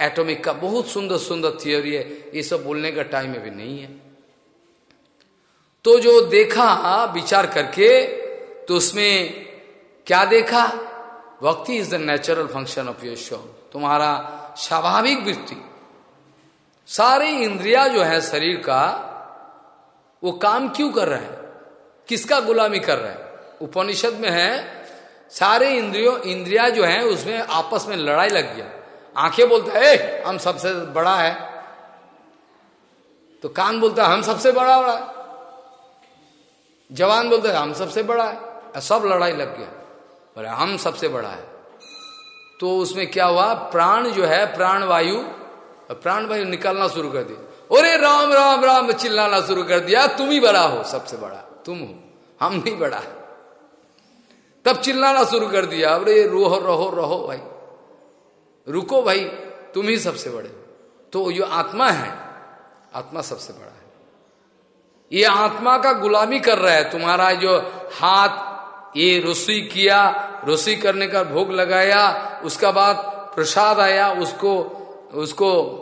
एटॉमिक का बहुत सुंदर सुंदर थियोरी है। ये सब बोलने का टाइम अभी नहीं है। तो जो देखा, विचार करके तो उसमें क्या देखा? Bhakti is the natural function of your soul तुम्हारा स्वाभाविक वृत्ति। सारे इंद्रिया जो है शरीर का, वो काम क्यों कर रहा है? किसका गुलामी कर रहा है? उपनिषद में है, सारे इंद्रियों, इंद्रिया जो है, उसमें आपस में लड़ाई लग गया। आँखें बोलते हैं हम सबसे बड़ा है। तो कान बोलता है, हम सबसे बड़ा बड़ा है। जवान बोलते हैं, हम सबसे बड़ा है। सब लड़ाई लग गया। बोले, हम सबसे बड़ा है। तो उसमें क्या हुआ? प्राण जो है प्राण वायु प्राण वायु निकलना शुरू कर दिया। अरे राम राम राम, चिल्लाना शुरू कर दिया। तुम ही बड़ा हो, सबसे बड़ा तुम हो। हम नहीं बड़ा। तब चिल्लाना शुरू कर दिया। अरे रोहो, रहो रहो भाई। रुको भाई, तुम ही सबसे बड़े तो जो आत्मा है। आत्मा सबसे बड़ा है। ये आत्मा का गुलामी कर रहा है। तुम्हारा जो हाथ, ये रसोई किया, रसोई करने का भोग लगाया, उसका बाद प्रसाद आया, उसको उसको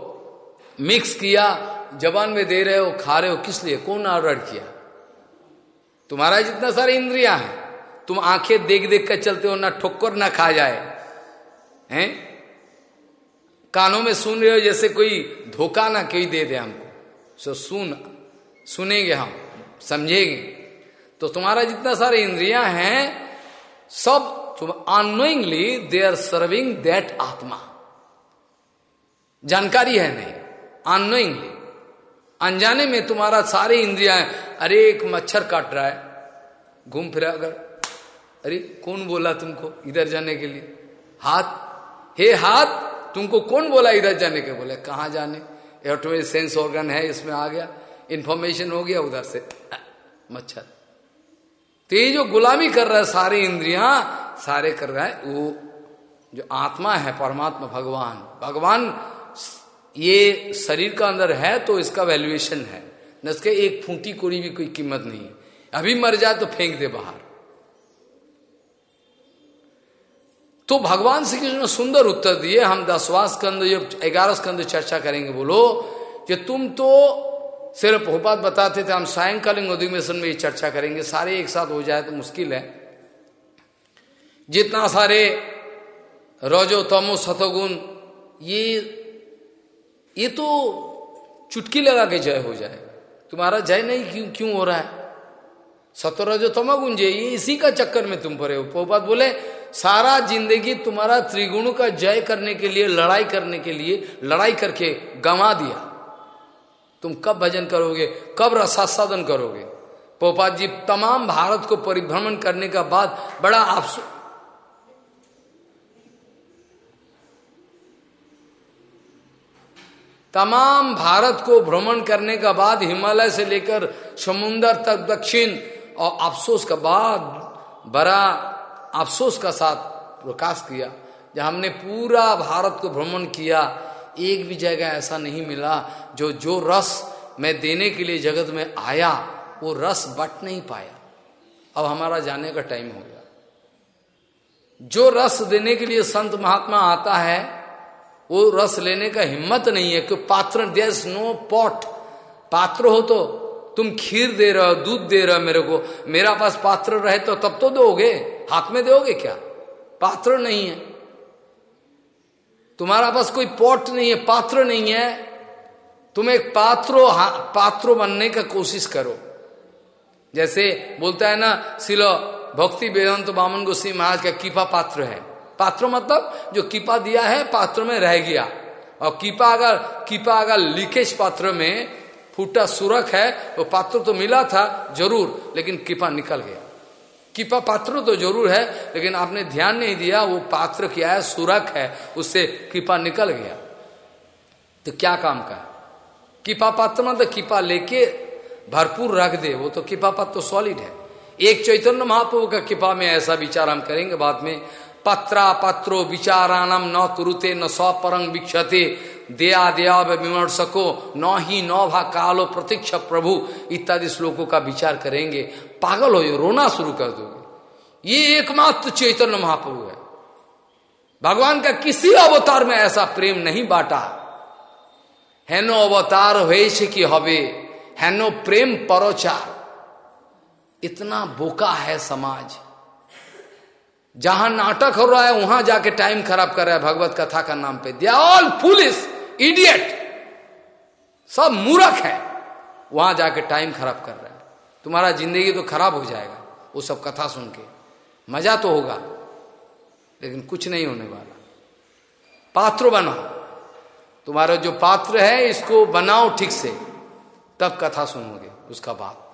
मिक्स किया, जबान में दे रहे हो, खा रहे हो, किस लिए? कौन ऑर्डर किया? तुम्हारा जितना सारे इंद्रिया है, तुम आँखें देख देख कर चलते हो, ना ठोकर, ना खा जाए। हैं? कानों में सुन रहे हो, जैसे कोई धोखा ना कोई दे दे हमको। सो सुन, सुनेंगे हम, समझेंगे। तो तुम्हारा जितना सारे इंद्रिया हैं, सब तुम unknowingly they are serving that आत्मा। जानकारी है नहीं अनोइंगली अनजाने में तुम्हारा सारे इंद्रिया अरे, एक मच्छर काट रहा है। घूम फिरा अगर। अरे, कौन बोला तुमको इधर जाने के लिए? हाथ? हे हाथ, तुमको कौन बोला इधर जाने के बोले, कहा जाने? ऑटोमेटिक सेंस ऑर्गन है, इसमें आ गया। इंफॉर्मेशन हो गया उधर से। मच्छर। तो ये जो गुलामी कर रहा है सारे इंद्रिया, सारे कर रहा है वो जो आत्मा है, परमात्मा, भगवान। भगवान ये शरीर का अंदर है तो इसका वैल्यूएशन है। न इसके एक फूटी कोड़ी भी कोई कीमत नहीं है। अभी मर जाए तो फेंक दे बाहर। तो भगवान श्री कृष्ण सुंदर उत्तर दिए। हम दसवा स्कंद ग्यारह स्कंद चर्चा करेंगे। बोलो कि तुम तो सिर्फ़ भोपात बताते थे। हम सायंकालीन अधिवेशन में ये चर्चा करेंगे। सारे एक साथ हो जाए तो मुश्किल है। जितना सारे रजो तमो सतोगुण, ये ये तो चुटकी लगा के जय हो जाए। तुम्हारा जय नहीं क्यों क्यों हो रहा है? सतरजो तमोगुण जय ये इसी का चक्कर में तुम पड़े हो। पोपात बोले, सारा ज़िंदगी तुम्हारा त्रिगुण का जय करने के लिए, लड़ाई करने के लिए, लड़ाई करके गंवा दिया। तुम कब भजन करोगे? कब रसास्वादन करोगे? पोपात जी, तमाम भारत को परिभ्रमण करने का बाद बड़ा अफसोस तमाम भारत को भ्रमण करने का बाद हिमालय से लेकर समुन्दर तक, दक्षिण और अफसोस का बाद, बड़ा अफसोस का साथ प्रकाश किया जब हमने पूरा भारत को भ्रमण किया। एक भी जगह ऐसा नहीं मिला जो जो रस मैं देने के लिए जगत में आया, वो रस बट नहीं पाया। अब हमारा जाने का टाइम हो गया। जो रस देने के लिए संत महात्मा आता है वो रस लेने का हिम्मत नहीं है कि पात्र देस नो पॉट पात्र हो तो तुम खीर दे रहे हो, दूध दे रहे हो मेरे को। मेरा पास पात्र रहे तो तब तो दोगे। हाथ में दोगे क्या? पात्र नहीं है। तुम्हारा पास कोई पॉट नहीं है, पात्र नहीं है। तुम एक पात्रो पात्रो बनने का कोशिश करो। जैसे बोलता है ना, सिलो, भक्ति वेदांत बामन गोस्वी महाराज का कीपा पात्र है। पात्र मतलब जो कीपा दिया है, पात्र में रह गया। और कीपा अगर कीपा अगर लीकेज पात्र में फूटा सुरख है, वो पात्र तो मिला था, ज़रूर, लेकिन कीपा निकल गया। कीपा पात्र तो ज़रूर है, लेकिन आपने ध्यान नहीं दिया, वो पात्र क्या है, सुरख है, उससे कृपा निकल गया। तो क्या काम का? कीपा पात्र मतलब कीपा लेके भरपूर रख दे, वो तो कीपा पात्र तो सॉलिड है। एक चैतन्य महाप्रभु का कृपा में ऐसा विचार हम करेंगे बाद में। पत्रा पत्रो विचारानम न कुरुते न स्वपरंग विक्षते। दया दया विमर्शको, न ही नौ भा कालो प्रतीक्ष प्रभु। इत्यादि श्लोकों का विचार करेंगे। पागल हो रोना शुरू कर दोगे। ये एकमात्र चैतन्य महाप्रभु है। भगवान का किसी अवतार में ऐसा प्रेम नहीं बांटा। हेन अवतार हुए कि हवे, हेनो प्रेम परोचार। इतना बोका है समाज। जहाँ नाटक हो रहा है, वहाँ जाके टाइम खराब कर रहा है, भगवत कथा का नाम पे दे ऑल पुलिस इडियट सब मूर्ख है। वहाँ जाके टाइम खराब कर रहा है। तुम्हारा ज़िंदगी तो खराब हो जाएगा, वो सब कथा सुन के। मज़ा तो होगा, लेकिन कुछ नहीं होने वाला। पात्र बनाओ तुम्हारा जो पात्र है, इसको बनाओ ठीक से। तब कथा सुनोगे, उसका बात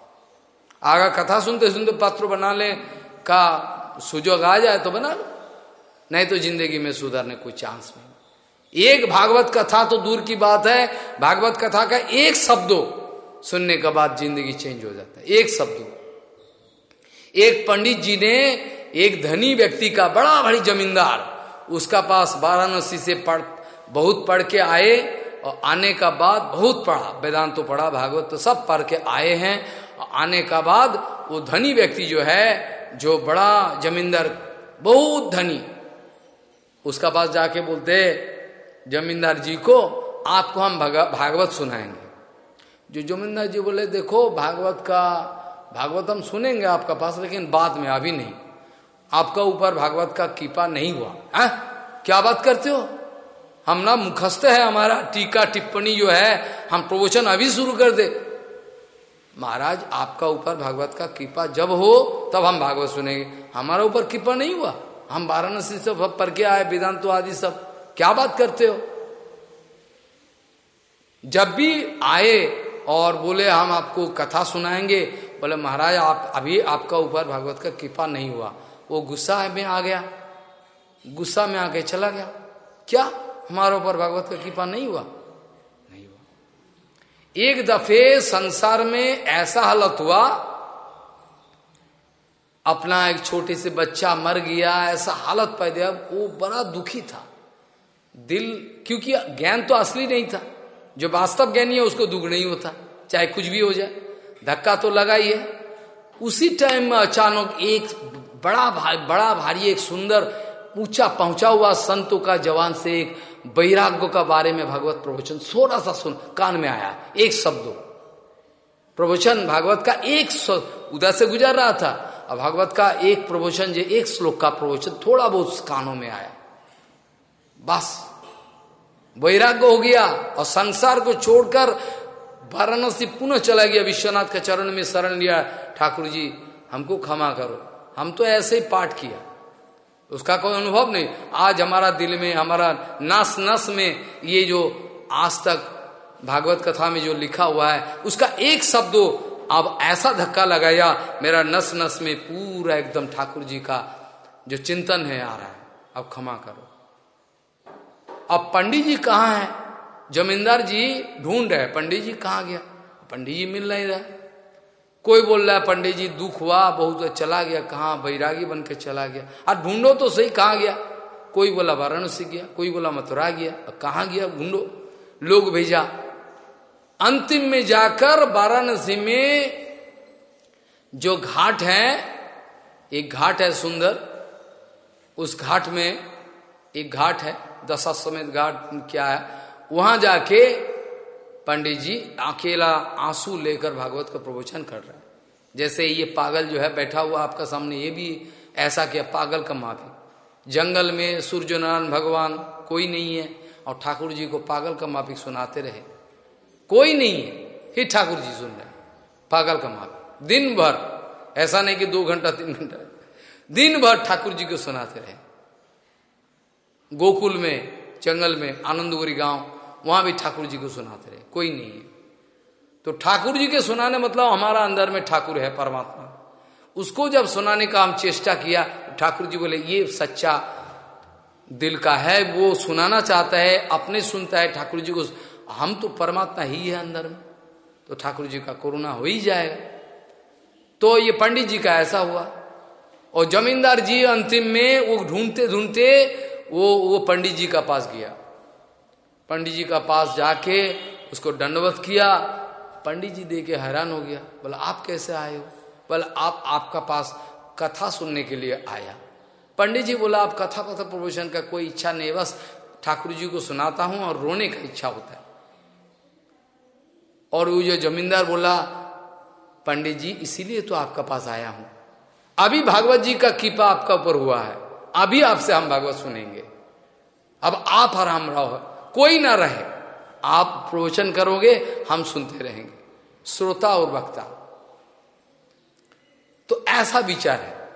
आगा कथा सुनते सुनते पात्र बना ले, का सुजोग आ जाए तो बना लो। नहीं तो ज़िंदगी में सुधरने कोई चांस नहीं। एक भागवत कथा तो दूर की बात है। भागवत कथा का एक शब्दों सुनने के बाद ज़िंदगी चेंज हो जाता है। एक शब्दों। एक पंडित जी ने एक धनी व्यक्ति का बड़ा भारी जमींदार, उसका पास वाराणसी से पढ़, बहुत पढ़ के आए और आने का बाद बहुत पढ़ा। वेदांत तो पढ़ा, भागवत तो सब पढ़ के आए हैं। और आने का बाद वो धनी व्यक्ति जो है जो बड़ा जमींदार, बहुत धनी, उसका पास जाके बोलते, जमींदार जी को आपको हम भागवत सुनाएँगे। जो जमींदार जी बोले, देखो, भागवत का, भागवत हम सुनेंगे आपका पास, लेकिन बाद में, अभी नहीं। आपका ऊपर भागवत का कीपा नहीं हुआ। है? क्या बात करते हो? हम ना मुखस्त है, हमारा टीका टिप्पणी जो है, हम प्रवचन अभी शुरू कर दे। महाराज, आपका ऊपर भागवत का कृपा जब हो, तब हम भागवत सुनेंगे। हमारा ऊपर कृपा नहीं हुआ। हम वाराणसी से पढ़ के आए, वेदांतो आदि सब। क्या बात करते हो? जब भी आए और बोले, हम आपको कथा सुनाएँगे, बोले, महाराज, आप अभी आपका ऊपर भागवत का कृपा नहीं हुआ। वो गुस्सा में आ गया। गुस्सा में आके चला गया। क्या? हमारे ऊपर भागवत का कृपा नहीं हुआ। एक दफे संसार में ऐसा हालत हुआ, अपना एक छोटे से बच्चा मर गया, ऐसा हालत पैदा वो बड़ा दुखी था। दिल, क्योंकि ज्ञान तो असली नहीं था। जो वास्तव ज्ञानी है, उसको दुख नहीं होता, चाहे कुछ भी हो जाए। धक्का तो लगा ही है। उसी टाइम में अचानक एक बड़ा भारी बड़ा भारी, एक सुंदर, ऊँचा पहुँचा हुआ संतों का जवान से एक वैराग्य का बारे में भगवत प्रवचन थोड़ा सा सुन, कान में आया, एक शब्द प्रवचन भागवत का एक उधर से गुजर रहा था। और भागवत का एक प्रवचन जो एक श्लोक का प्रवचन थोड़ा बहुत कानों में आया। बस। वैराग्य हो गया और संसार को छोड़कर वाराणसी पुनः चला गया। विश्वनाथ का चरण में शरण लिया। ठाकुर जी, हमको क्षमा करो। हम तो ऐसे ही पाठ किया। उसका कोई अनुभव नहीं। आज हमारा दिल में, हमारा नस नस में ये जो आज तक भागवत कथा में जो लिखा हुआ है, उसका एक शब्द अब ऐसा धक्का लगाया, मेरा नस नस में पूरा एकदम ठाकुर जी का जो चिंतन है आ रहा है। अब क्षमा करो। अब पंडित जी कहाँ है? जमींदार जी ढूंढ रहे पंडित जी कहाँ गया? पंडित जी मिल नहीं रहा। कोई बोल रहा है, पंडित जी, दुख हुआ, बहुत चला गया, कहाँ बैरागी बन के चला गया? और ढूंढो तो सही, कहाँ गया? कोई बोला वाराणसी गया, कोई बोला मथुरा गया कहाँ गया? ढूंढो। लोग भेजा। अंतिम में जाकर वाराणसी में जो घाट है, एक घाट है सुंदर, उस घाट में एक घाट है, दशा समेत घाट क्या है, वहाँ जाके पंडित जी अकेला आँसू लेकर भागवत का प्रवचन कर रहे जैसे ये पागल जो है बैठा हुआ आपका सामने, ये भी ऐसा किया पागल का माफ़ी जंगल में सूर्य नारायण भगवान कोई नहीं है और ठाकुर जी को पागल का माफिक सुनाते रहे। कोई नहीं है, ही ठाकुर जी सुन रहे पागल का माफ़ी दिन भर ऐसा नहीं कि दो घंटा, तीन घंटा। दिन भर ठाकुर जी को सुनाते रहे। गोकुल में, जंगल में आनंदगुरी गाँव, वहाँ भी ठाकुर जी को सुनाते रहे। कोई नहीं है। तो ठाकुर जी के सुनाने मतलब हमारा अंदर में ठाकुर है परमात्मा। उसको जब सुनाने का हम चेष्टा किया, ठाकुर जी बोले, ये सच्चा दिल का है, वो सुनाना चाहता है, अपने सुनता है। ठाकुर जी को, हम तो परमात्मा ही है अंदर में। तो ठाकुर जी का कोरोना हो ही जाएगा। तो ये पंडित जी का ऐसा हुआ। और जमींदार जी अंतिम में वो ढूंढते ढूंढते वो वो पंडित जी का पास गया। पंडित जी का पास जाके उसको दंडवत किया। पंडित जी दे के हैरान हो गया, बोला, आप कैसे आए हो? बोला, आप, आपका पास कथा सुनने के लिए आया। पंडित जी बोला, आप कथा कथा प्रवचन का कोई इच्छा नहीं बस ठाकुर जी को सुनाता हूँ और रोने का इच्छा होता है। और वो जो जमींदार बोला, पंडित जी, इसीलिए तो आपका पास आया हूँ। अभी भागवत जी का कृपा आपका ऊपर हुआ है। अभी आपसे हम भागवत सुनेंगे। अब आप आराम रहो कोई ना रहे। आप प्रवचन करोगे, हम सुनते रहेंगे। श्रोता और वक्ता। तो ऐसा विचार है।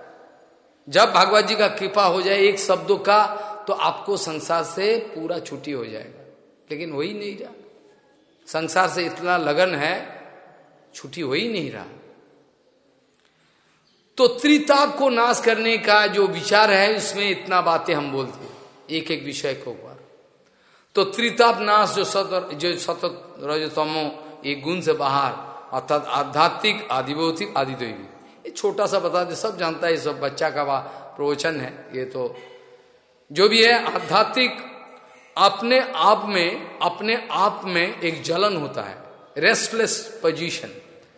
जब भगवत जी का कृपा हो जाए एक शब्दों का तो आपको संसार से पूरा छुट्टी हो जाएगा। लेकिन हो ही नहीं रहा। संसार से इतना लगन है, छुट्टी हो ही नहीं रहा। तो त्रिताप को नाश करने का जो विचार है, उसमें इतना बातें हम बोलते एक एक विषय को ऊपर तो त्रिताप नाश जो सत जो सतत रजतमो एक गुण से बाहर, अर्थात आध्यात्मिक, आदिभौतिक, आदिदैविक। ये छोटा सा बता दे, सब जानता है, ये सब बच्चा का प्रवचन है, ये तो। जो भी है, आध्यात्मिक, अपने आप में, अपने आप में एक जलन होता है रेस्टलेस पोजीशन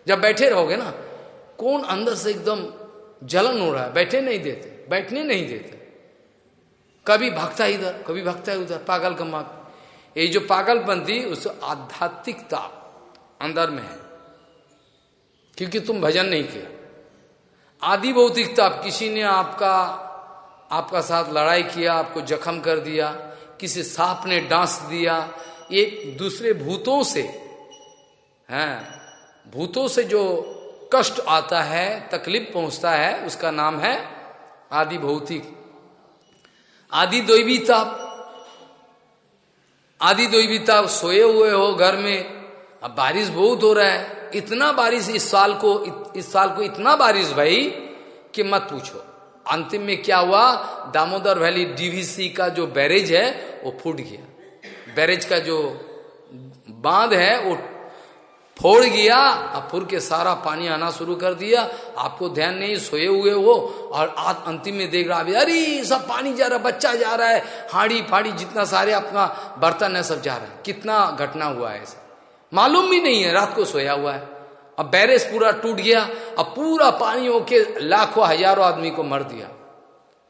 जब बैठे रहोगे ना, कौन अंदर से एकदम जलन हो रहा है? बैठे नहीं देते, बैठने नहीं देते। कभी भक्ता इधर, कभी भक्ता उधर, पागल कमा ये जो पागलपंथी उस आध्यात्मिकता अंदर में है। क्योंकि तुम भजन नहीं किया। आदि भौतिकता किसी ने आपका आपका साथ लड़ाई किया, आपको जख्म कर दिया, किसी सांप ने डांस दिया एक दूसरे भूतों से, हैं, भूतों से जो कष्ट आता है, तकलीफ़ पहुँचता है, उसका नाम है आदि भौतिक। आदि दैवी ताप आदि दैवी ताप सोए हुए हो घर में अब बारिश बहुत हो रहा है। इतना बारिश इस साल को, इस साल को इतना बारिश भाई कि मत पूछो। अंतिम में क्या हुआ? दामोदर वैली डीवीसी का जो बैरेज है, वो फूट गया। बैरेज का जो बाँध है, वो फोड़ गया। अब फुर के सारा पानी आना शुरू कर दिया। आपको ध्यान नहीं, सोए हुए हो। और आज अंतिम में देख रहा अरे, सब पानी जा रहा बच्चा जा रहा है। हाड़ी फाड़ी जितना सारे अपना बर्तन है, सब जा रहा है। कितना घटना हुआ है ऐसा? मालूम भी नहीं है, रात को सोया हुआ है। अब बैरेज पूरा टूट गया, अब पूरा पानी होके लाखों हज़ारों आदमी को मर दिया।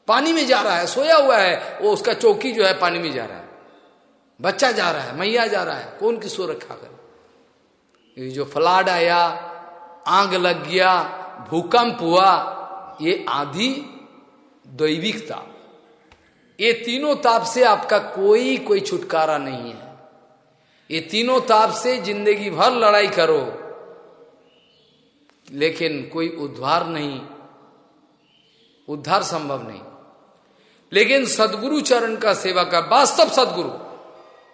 पानी में जा रहा है, सोया हुआ है, वो उसका चौकी जो है पानी में जा रहा है। बच्चा जा रहा है, मैया जा रहा है, कौन किसको रखा कर? ये जो फ्लाड आया, आग लग गया, भूकंप हुआ, ये आधी दैविकता। ये तीनों ताप से आपका कोई कोई छुटकारा नहीं है। ये तीनों ताप से ज़िंदगी भर लड़ाई करो। लेकिन कोई उद्धार नहीं। उद्धार संभव नहीं। लेकिन सदगुरु चरण का सेवा का वास्तव सदगुरु।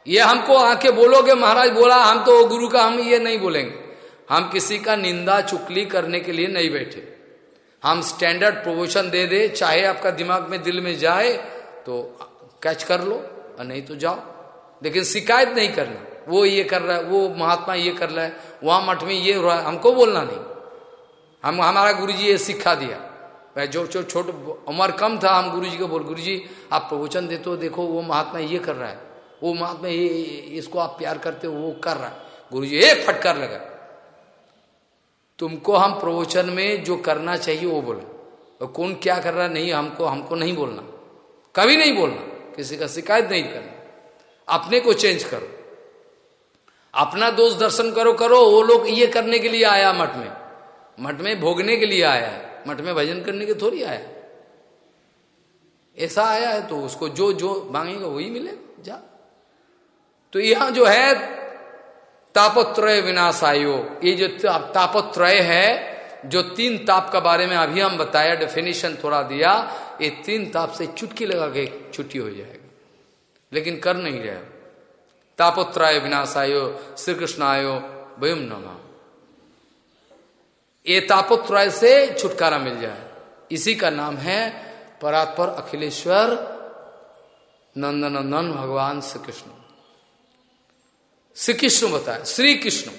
ये हमको आके बोलोगे, महाराज बोला, हम तो गुरु का, हम ये नहीं बोलेंगे। हम किसी का निंदा चुकली करने के लिए नहीं बैठे। हम स्टैंडर्ड प्रमोशन दे दे, चाहे आपका दिमाग में, दिल में जाए तो कैच कर लो, और नहीं तो जाओ। लेकिन शिकायत नहीं करना। वो ये कर रहा है, वो महात्मा ये कर रहा है, वहाँ मठ में ये हो रहा है, हमको बोलना नहीं। हम, हमारा गुरु जी ये सिखा दिया। मैं जो जो छोट उम्र कम था, हम गुरु जी को बोल गुरु जी आप प्रवचन देते हो देखो, वो महात्मा ये कर रहा है। वो महात्मा ये इसको आप प्यार करते हो, वो कर रहा है। गुरु जी एक फटकार लगा। तुमको हम प्रवचन में जो करना चाहिए, वो बोलो। और कौन क्या कर रहा नहीं, हमको हमको नहीं बोलना। कभी नहीं बोलना। किसी का शिकायत नहीं करना। अपने को चेंज करो। अपना दोष दर्शन करो करो, वो लोग ये करने के लिए आया मठ में। मठ में भोगने के लिए आया है। मठ में भजन करने के थोड़ी आया ऐसा आया है तो उसको जो जो मांगेगा वही मिले जा। तो यहाँ जो है, तापत्रय विनाशायो, ये जो तापत्रय है, जो तीन ताप का बारे में अभी हम बताया डेफिनेशन थोड़ा दिया, ये तीन ताप से चुटकी लगा के छुट्टी हो जाएगा। लेकिन कर नहीं रहे। तापोत्राय विनाशायो श्री कृष्ण आयो वयम नमा। ये तापोत्रय से छुटकारा मिल जाए। इसी का नाम है परात्पर अखिलेश्वर नंदनंदन भगवान श्री कृष्ण श्री कृष्ण बताए श्री कृष्ण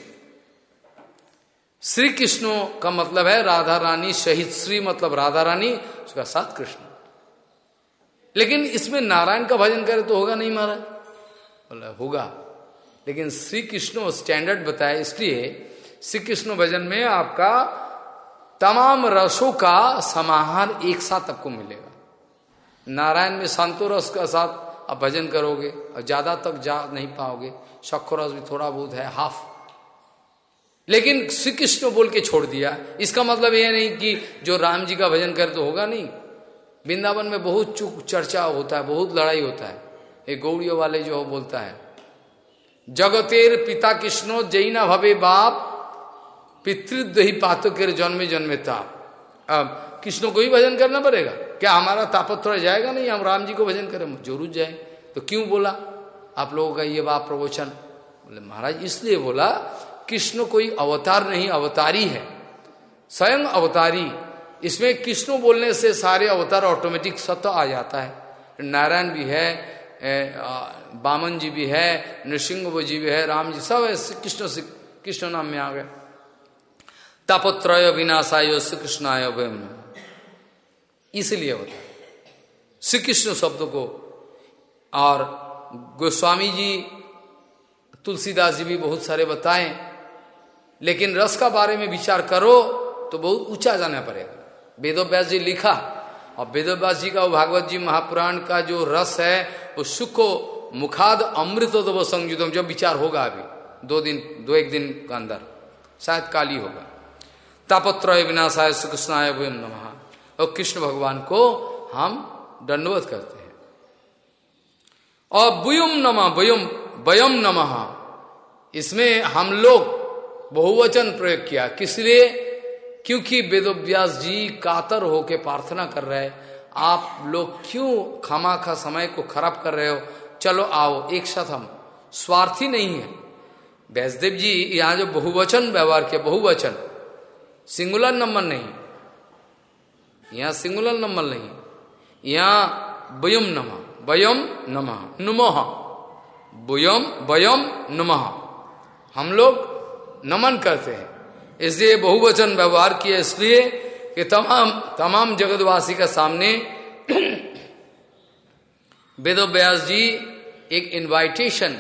श्री कृष्ण का मतलब है राधा रानी शहीद श्री मतलब राधा रानी, उसका साथ कृष्ण। लेकिन इसमें नारायण का भजन करे तो होगा नहीं महाराज। बोला होगा। लेकिन श्री कृष्ण स्टैंडर्ड बताया, इसलिए श्री कृष्ण भजन में आपका तमाम रसों का समाहार एक साथ आपको मिलेगा। नारायण में शांतो रस का साथ आप भजन करोगे और ज़्यादा तक जा नहीं पाओगे। शक्र रस भी थोड़ा बहुत है हाफ़ लेकिन श्री कृष्ण बोल के छोड़ दिया। इसका मतलब यह नहीं कि जो राम जी का भजन करे तो होगा नहीं। वृंदावन में बहुत चुप चर्चा होता है, बहुत लड़ाई होता है। एक गौड़ियों वाले जो बोलता है, जगतेर पिता कृष्णो जैना भवे बाप, पितृद्वही पातकेर जन्मे जन्मे ताप अब कृष्ण को ही भजन करना पड़ेगा। क्या हमारा तापत थोड़ा जाएगा नहीं? हम राम जी को भजन करें ज़रूर जाए। तो क्यों बोला? आप लोगों का ये बाप प्रवचन। बोले, महाराज, इसलिए बोला, कृष्ण कोई अवतार नहीं, अवतारी है। स्वयं अवतारी। इसमें कृष्ण बोलने से सारे अवतार ऑटोमेटिक सत्य आ जाता है। नारायण भी है बामन जी भी है, नृसिंह जी भी है, राम जी, सब कृष्ण से, कृष्ण नाम में आ गए। तापत्रय विनाशाय श्री कृष्णाय वयम इसलिए होता श्री कृष्ण शब्द को, और गोस्वामी जी, तुलसीदास जी भी बहुत सारे बताएँ, लेकिन रस का बारे में विचार करो तो बहुत ऊँचा जाना पड़ेगा। वेदोव्यास जी लिखा, और वेदोव्यास जी का भागवत जी महापुराण का जो रस है वो सुखो मुखाद अमृत संयुतम, जब विचार होगा अभी, दो दिन, दो एक दिन के अंदर, शायद काली होगा। तापत्रय विनाशाय श्री कृष्णाय वयम नमः। और कृष्ण भगवान को हम दंडवत करते हैं। और बुयम नमा वयम वयम नमः। इसमें हम लोग बहुवचन प्रयोग किया। किस लिए? क्योंकि वेदोव्यास जी कातर होके प्रार्थना कर रहे आप लोग क्यों खामा खा समय को खराब कर रहे हो? चलो आओ, एक साथ हम। स्वार्थी नहीं है। वैसदेव जी, यहाँ जो बहुवचन व्यवहार किया, बहुवचन। सिंगुलर नंबर नहीं। यहाँ सिंगुलर नंबर नहीं। यहाँ वयम नमा, वयम नमः नुमह वयम वयम नुमह हम लोग नमन करते हैं। इसलिए बहुवचन व्यवहार किया, इसलिए कि तमाम तमाम जगतवासी का सामने वेदो व्यास जी एक इनवाइटेशन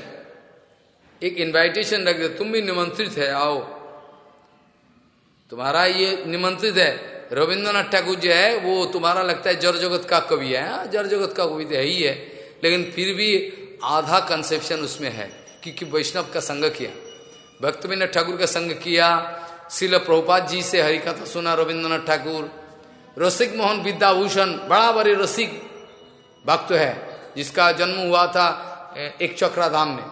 एक इनवाइटेशन रख दे तुम भी निमंत्रित है आओ। तुम्हारा ये निमंत्रित है रविंद्रनाथ ठाकुर जो है वो तुम्हारा लगता है जड़ जगत का कवि है हाँ, जड़ जगत का कवि तो है ही है लेकिन फिर भी आधा कंसेप्शन उसमें है क्योंकि वैष्णव का संग किया भक्त ठाकुर का संग किया शिल प्रभुपाद जी से हरिकथा सुना रविंद्रनाथ ठाकुर रसिक मोहन विद्याभूषण बड़ा बड़े रसिक भक्त है जिसका जन्म हुआ था एक चक्रा धाम में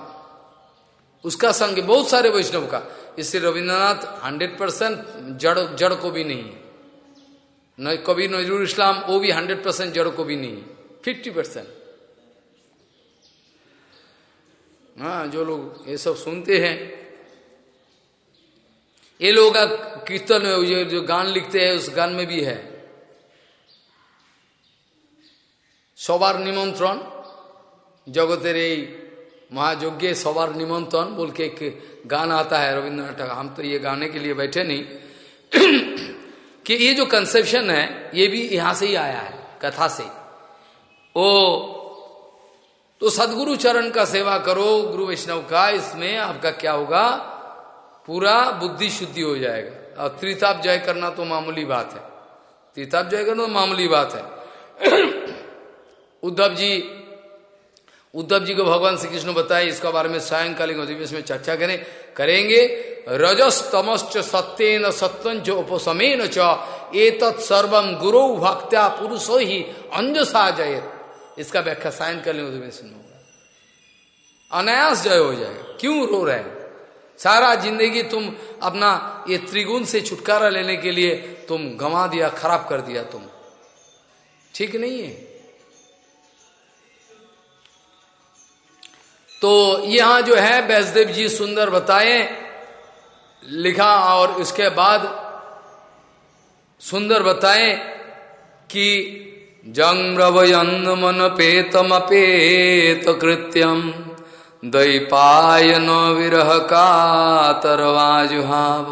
उसका संग बहुत सारे वैष्णव का इससे रविन्द्रनाथ हंड्रेड परसेंट जड़ जड़ को भी नहीं है कभी नजरुल इस्लाम वो भी हंड्रेड परसेंट जड़ को भी नहीं है फिफ्टी परसेंट हाँ जो लोग ये सब सुनते हैं ये लोग का कीर्तन में जो गान लिखते हैं उस गान में भी है সবার নিমন্ত্রণ জগতের এই महायोग्य सवार निमंत्रण बोल के एक गाना आता है रविन्द्रनाथ ठाकुर हम तो ये गाने के लिए बैठे नहीं कि ये जो कंसेप्शन है ये भी यहां से ही आया है कथा से ओ तो सदगुरु चरण का सेवा करो गुरु वैष्णव का इसमें आपका क्या होगा पूरा बुद्धि शुद्धि हो जाएगा। और त्रिताप जय करना तो मामूली बात है। त्रिताप जय करना तो मामूली बात है। उद्धव जी उद्धव जी को भगवान श्री कृष्ण बताए, इसका बारे में सायंकालीन अधिवेश में चर्चा करें, करेंगे। रजस तमश्च सत्य न उपसमेन च, एतत् सर्वम गुरु भक्त्या पुरुषो ही अंजसा जय इसका व्याख्या सायंकालीन अधिवेशन होगा। अनायास जय हो जाएगा। क्यों रो रहे सारा ज़िंदगी तुम अपना ये त्रिगुण से छुटकारा लेने के लिए तुम गंवा दिया, खराब कर दिया तुम। ठीक नहीं है? तो यहाँ जो है वैसदेव जी सुंदर बताए, लिखा और उसके बाद सुंदर बताए कि जंग्रवयन मन पेतम पेत कृत्यम। दैपायन विरह का तरवाजुहाव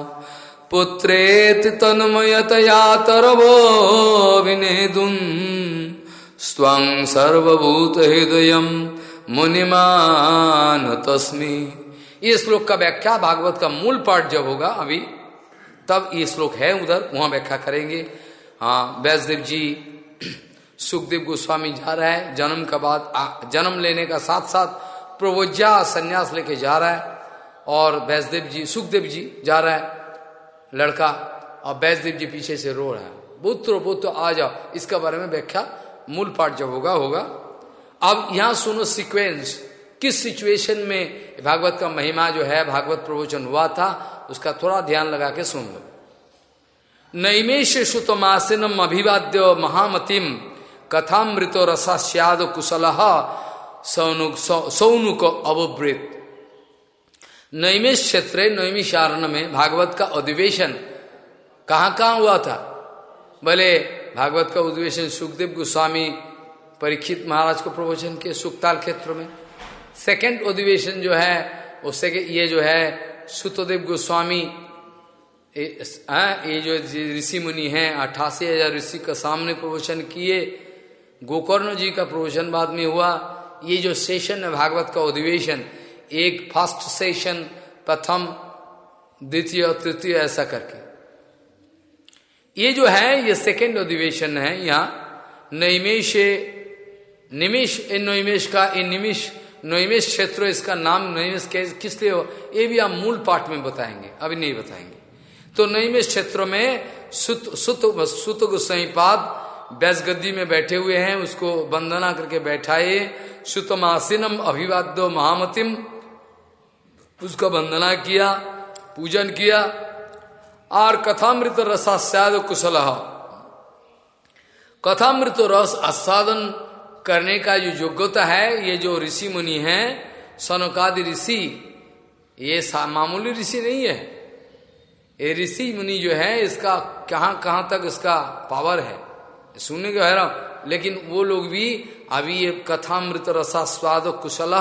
पुत्रेत तन्मयतया तरवो विनेदुम स्वं सर्वभूत हृदय मुनिमान तस्मी। ये श्लोक का व्याख्या भागवत का मूल पाठ जब होगा अभी, तब ये श्लोक है उधर, वहाँ व्याख्या करेंगे। हाँ वैष्णदेव जी, सुखदेव गोस्वामी जा रहा है, जन्म का बाद जन्म लेने का साथ साथ प्रवोज्या संन्यास लेके जा रहा है और वैष्णदेव जी, सुखदेव जी जा रहा है, लड़का, और बैसदेव जी पीछे से रो रहा है। पुत्र पुत्र, आ जाओ। इसका बारे में व्याख्या मूल पाठ जब होगा होगा। अब यहाँ सुनो सीक्वेंस किस सिचुएशन में भागवत का महिमा जो है, भागवत प्रवचन हुआ था, उसका थोड़ा ध्यान लगा के सुन लो। नैमेश सुतमासिनम अभिवाद्य महामतिम कथामृत रसास्याद कुशल सौनुक अवृत नैमिष क्षेत्र, नैमिष आरण में भागवत का अधिवेशन कहाँ कहाँ हुआ था? भले भागवत का अधिवेशन सुखदेव गोस्वामी परीक्षित महाराज को प्रवचन के सुखताल क्षेत्र में। सेकंड अधिवेशन जो है, उससे ये जो है, सुतदेव गोस्वामी ये जो ऋषि मुनि हैं अट्ठासी हज़ार ऋषि का सामने प्रवचन किए। गोकर्ण जी का प्रवचन बाद में हुआ। ये जो सेशन है, भागवत का अधिवेशन, एक फ़र्स्ट सेशन, प्रथम, द्वितीय तृतीय, ऐसा करके। ये जो है, ये सेकेंड अधिवेशन है यहाँ। नैमेश निमिष इन नैमेश का इन निमिष नैमेश क्षेत्र, इसका नाम नैमेश किस लिए हो? ये भी आप मूल पाठ में बताएँगे, अभी नहीं बताएँगे। तो नैमेश क्षेत्र में सुत सुत सुत गोसाईपाद बैस गद्दी में बैठे हुए हैं, उसको वंदना करके बैठाए सुतमासीनम अभिवाद्यो महामतिम। उसका वंदना किया, पूजन किया। और कथामृत रसास्याद कुशल। कथामृत रस आस्वादन करने का जो योग्यता है, ये जो ऋषि मुनि है, सनकादि ऋषि, ये मामूली ऋषि नहीं है। ये ऋषि मुनि जो है, इसका कहाँ कहाँ तक इसका पावर है? सुनने के हैरान। लेकिन वो लोग भी, अभी ये कथा कथामृत रसास्वाद कुशल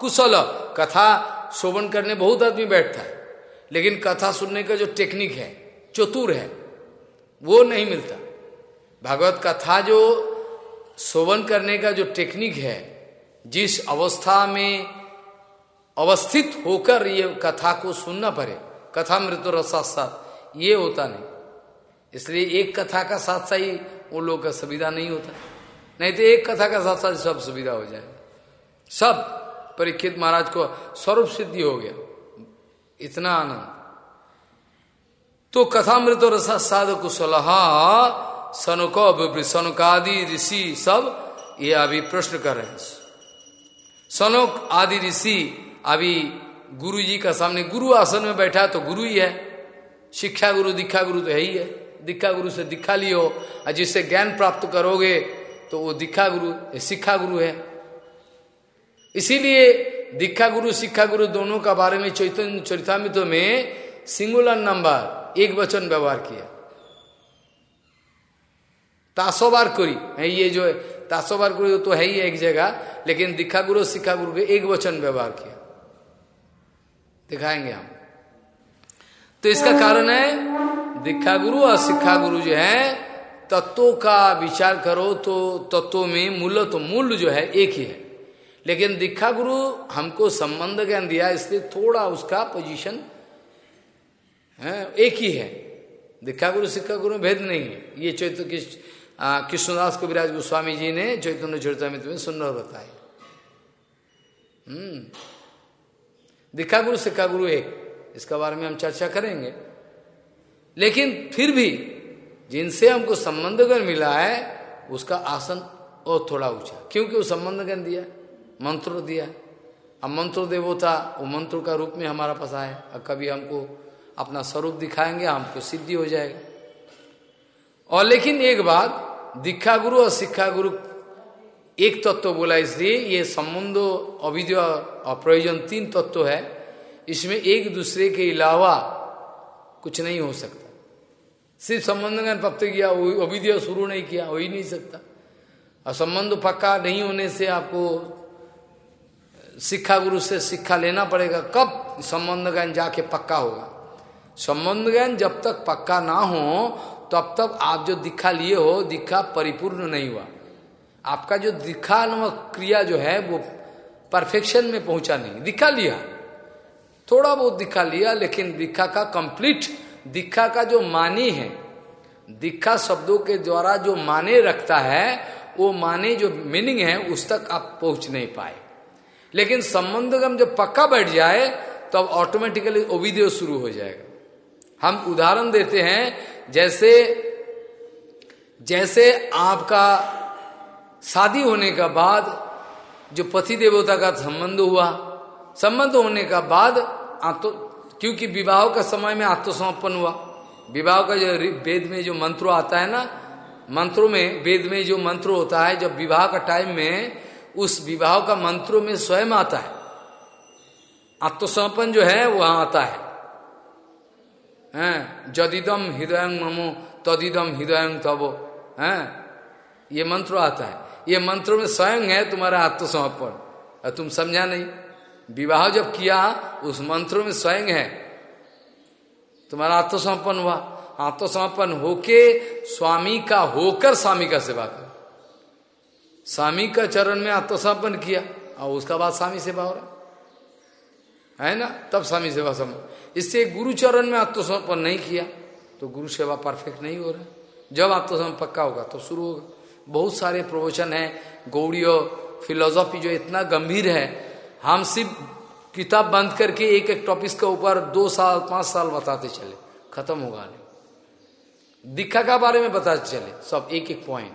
कुशल कथा शोभन करने बहुत आदमी बैठता है। लेकिन कथा सुनने का जो टेक्निक है, चतुर है, वो नहीं मिलता। भागवत कथा जो शोभन करने का जो टेक्निक है, जिस अवस्था में अवस्थित होकर ये कथा को सुनना पड़े कथा मृत्यु रसा साथ, ये होता नहीं। इसलिए एक कथा का साथ सही उन लोगों का सुविधा नहीं होता। नहीं तो एक कथा का साथ साथ सब सुविधा हो जाए। सब परीक्षित महाराज को स्वरूप सिद्धि हो गया। इतना आनंद। तो कथामृत रसा साध कुशलहा सनुको सनुकादि ऋषि सब ये अभी प्रश्न कर रहे हैं। सनुक आदि ऋषि अभी गुरु जी का सामने गुरु आसन में बैठा तो गुरु ही है। शिक्षा गुरु, दीक्षा गुरु तो है ही है। दीक्षा गुरु से दीक्षा लियो। और जिससे ज्ञान प्राप्त करोगे तो वो दीक्षा गुरु शिक्षा गुरु है। इसीलिए दीक्षा गुरु शिक्षा गुरु दोनों का बारे में चैतन्य चरितमित में सिंगुलर नंबर एक वचन व्यवहार किया। तासोबार करी, है ये जो है तासोबार करी तो है ही एक जगह, लेकिन दीक्षा गुरु शिक्षा गुरु के एक वचन व्यवहार किया। दिखाएँगे हम। तो इसका कारण है दीक्षा गुरु और शिक्षा गुरु जो है, तत्वों का विचार करो तो तत्वों में मूल्य तो मूल्य जो है, एक ही है। लेकिन दीक्षा गुरु हमको संबंध ज्ञान दिया, इसलिए थोड़ा उसका पोजीशन है, एक ही है। दीक्षा गुरु शिक्षा गुरु भेद नहीं है। ये चैत्र कृष्णदास को विराज गोस्वामी जी ने चैतन्य चरितमित में सुंदर बताए हम्म। दीक्षा गुरु शिक्षा गुरु एक। इसका बारे में हम चर्चा करेंगे। लेकिन फिर भी जिनसे हमको संबंधगण मिला है, उसका आसन और थोड़ा ऊँचा। क्योंकि वो संबंधगण दिया, मंत्र दिया। अब मंत्र देवोता, वो मंत्र का रूप में हमारा पास आए। और कभी हमको अपना स्वरूप दिखाएँगे, हमको सिद्धि हो जाएगा। और लेकिन एक बात, दीक्षा गुरु और शिक्षा गुरु एक तत्व तो बोला इसलिए, ये संबंध अविद्य और प्रयोजन तीन तत्व तो है। इसमें एक दूसरे के अलावा कुछ नहीं हो सकता। सिर्फ़ संबंध का प्राप्त किया अविद्य शुरू नहीं किया, हो ही नहीं सकता। और संबंध पक्का नहीं होने से आपको शिक्षा गुरु से शिक्षा लेना पड़ेगा। कब संबंध ज्ञान जाके पक्का होगा? संबंध ज्ञान जब तक पक्का ना हो, तब तक आप जो दिखा लिए हो, दिखा परिपूर्ण नहीं हुआ। आपका जो दिखा क्रिया जो है, वो परफेक्शन में पहुँचा नहीं। दिखा लिया। थोड़ा बहुत दिखा लिया, लेकिन दिखा का कंप्लीट दिखा का जो मानी है दीक्षा शब्दों के द्वारा जो माने रखता है, वो माने जो मीनिंग है, उस तक आप पहुँच नहीं पाए। लेकिन संबंधगम जब पक्का बैठ जाए तो अब ऑटोमेटिकली ओविदेव शुरू हो जाएगा। हम उदाहरण देते हैं, जैसे जैसे आपका शादी होने का बाद जो पति देवता का संबंध हुआ, संबंध होने का बाद आत्म क्योंकि विवाह का समय में आत्मसमर्पण हुआ। विवाह का जो वेद में जो मंत्र आता है ना, मंत्रों में, वेद में जो मंत्र होता है, जब विवाह का टाइम में, उस विवाह का मंत्रों में स्वयं आता है। आत्मसमर्पण जो है, वहाँ आता है। हैं, जदिदम हृदय ममो, तदिदम हृदय तबो हैं, ये मंत्र आता है। ये मंत्रों में स्वयं है तुम्हारा आत्मसमर्पण। तुम समझा नहीं? विवाह जब किया, उस मंत्रों में स्वयं है। तुम्हारा आत्मसमर्पण हुआ। आत्मसमर्पण होके स्वामी का, होकर स्वामी का सेवा कर। स्वामी का चरण में आत्मसमर्पण किया, और उसका बाद स्वामी सेवा हो रहा है। ना? तब स्वामी सेवा समझ इससे गुरु चरण में आत्मसमर्पण नहीं किया तो गुरु सेवा परफेक्ट नहीं हो रहा। जब आत्मसमर्पण पक्का होगा तो शुरू होगा। बहुत सारे प्रवचन है। गौड़ी फिलोसॉफी जो इतना गंभीर है हम सिर्फ़ किताब बंद करके एक एक टॉपिक के ऊपर दो साल, पाँच साल बताते चले। खत्म होगा नहीं। दीक्षा का बारे में बताते चले, सब एक एक पॉइंट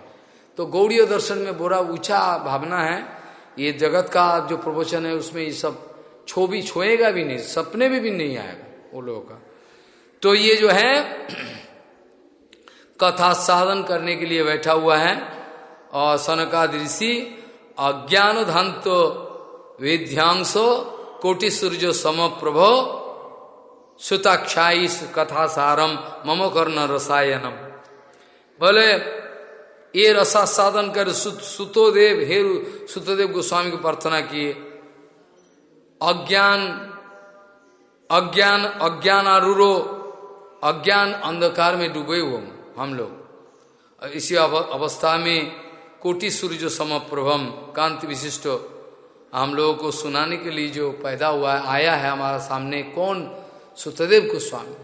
तो गौड़ी दर्शन में बोरा ऊँचा भावना है। ये जगत का जो प्रवचन है, उसमें ये सब छो भी छोएगा भी नहीं, सपने में भी नहीं आएगा वो लोगों का। तो ये जो है, कथा साधन करने के लिए बैठा हुआ है। और सनकाद ऋषि अज्ञान धंत विध्यांशो कोटि सूर्य सम प्रभो सुताक्षाई कथा सारम, मम कर्ण रसायनम। बोले, ये रसा साधन कर सुतोदेव हे सुतोदेव गोस्वामी को प्रार्थना किए। अज्ञान अज्ञान अज्ञान आरूरो अज्ञान अंधकार में डूबे हुए हम लोग। इसी अवस्था में कोटि सूर्य समप्रभम कांति विशिष्ट हम लोगों को सुनाने के लिए जो पैदा हुआ है आया है हमारा सामने, कौन? सुतदेव गोस्वामी।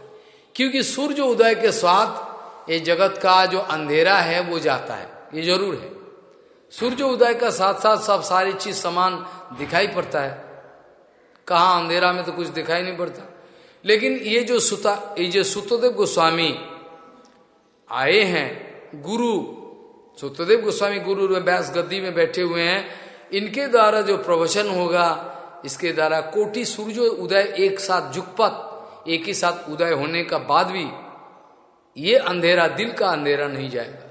क्योंकि सूर्य उदय के साथ ये जगत का जो अंधेरा है, वो जाता है। ये ज़रूर है। सूर्य उदय का साथ साथ सब सारी चीज़ समान दिखाई पड़ता है। कहा अंधेरा में तो कुछ दिखाई नहीं पड़ता। लेकिन ये जो सुता, ये जो सुतदेव गोस्वामी आए हैं, गुरु सुतदेव गोस्वामी गुरु व्यास गद्दी में बैठे हुए हैं इनके द्वारा जो प्रवचन होगा, इसके द्वारा कोटि सूर्य उदय एक साथ जुगपत, एक ही साथ उदय होने का बाद भी ये अंधेरा दिल का अंधेरा नहीं जाएगा।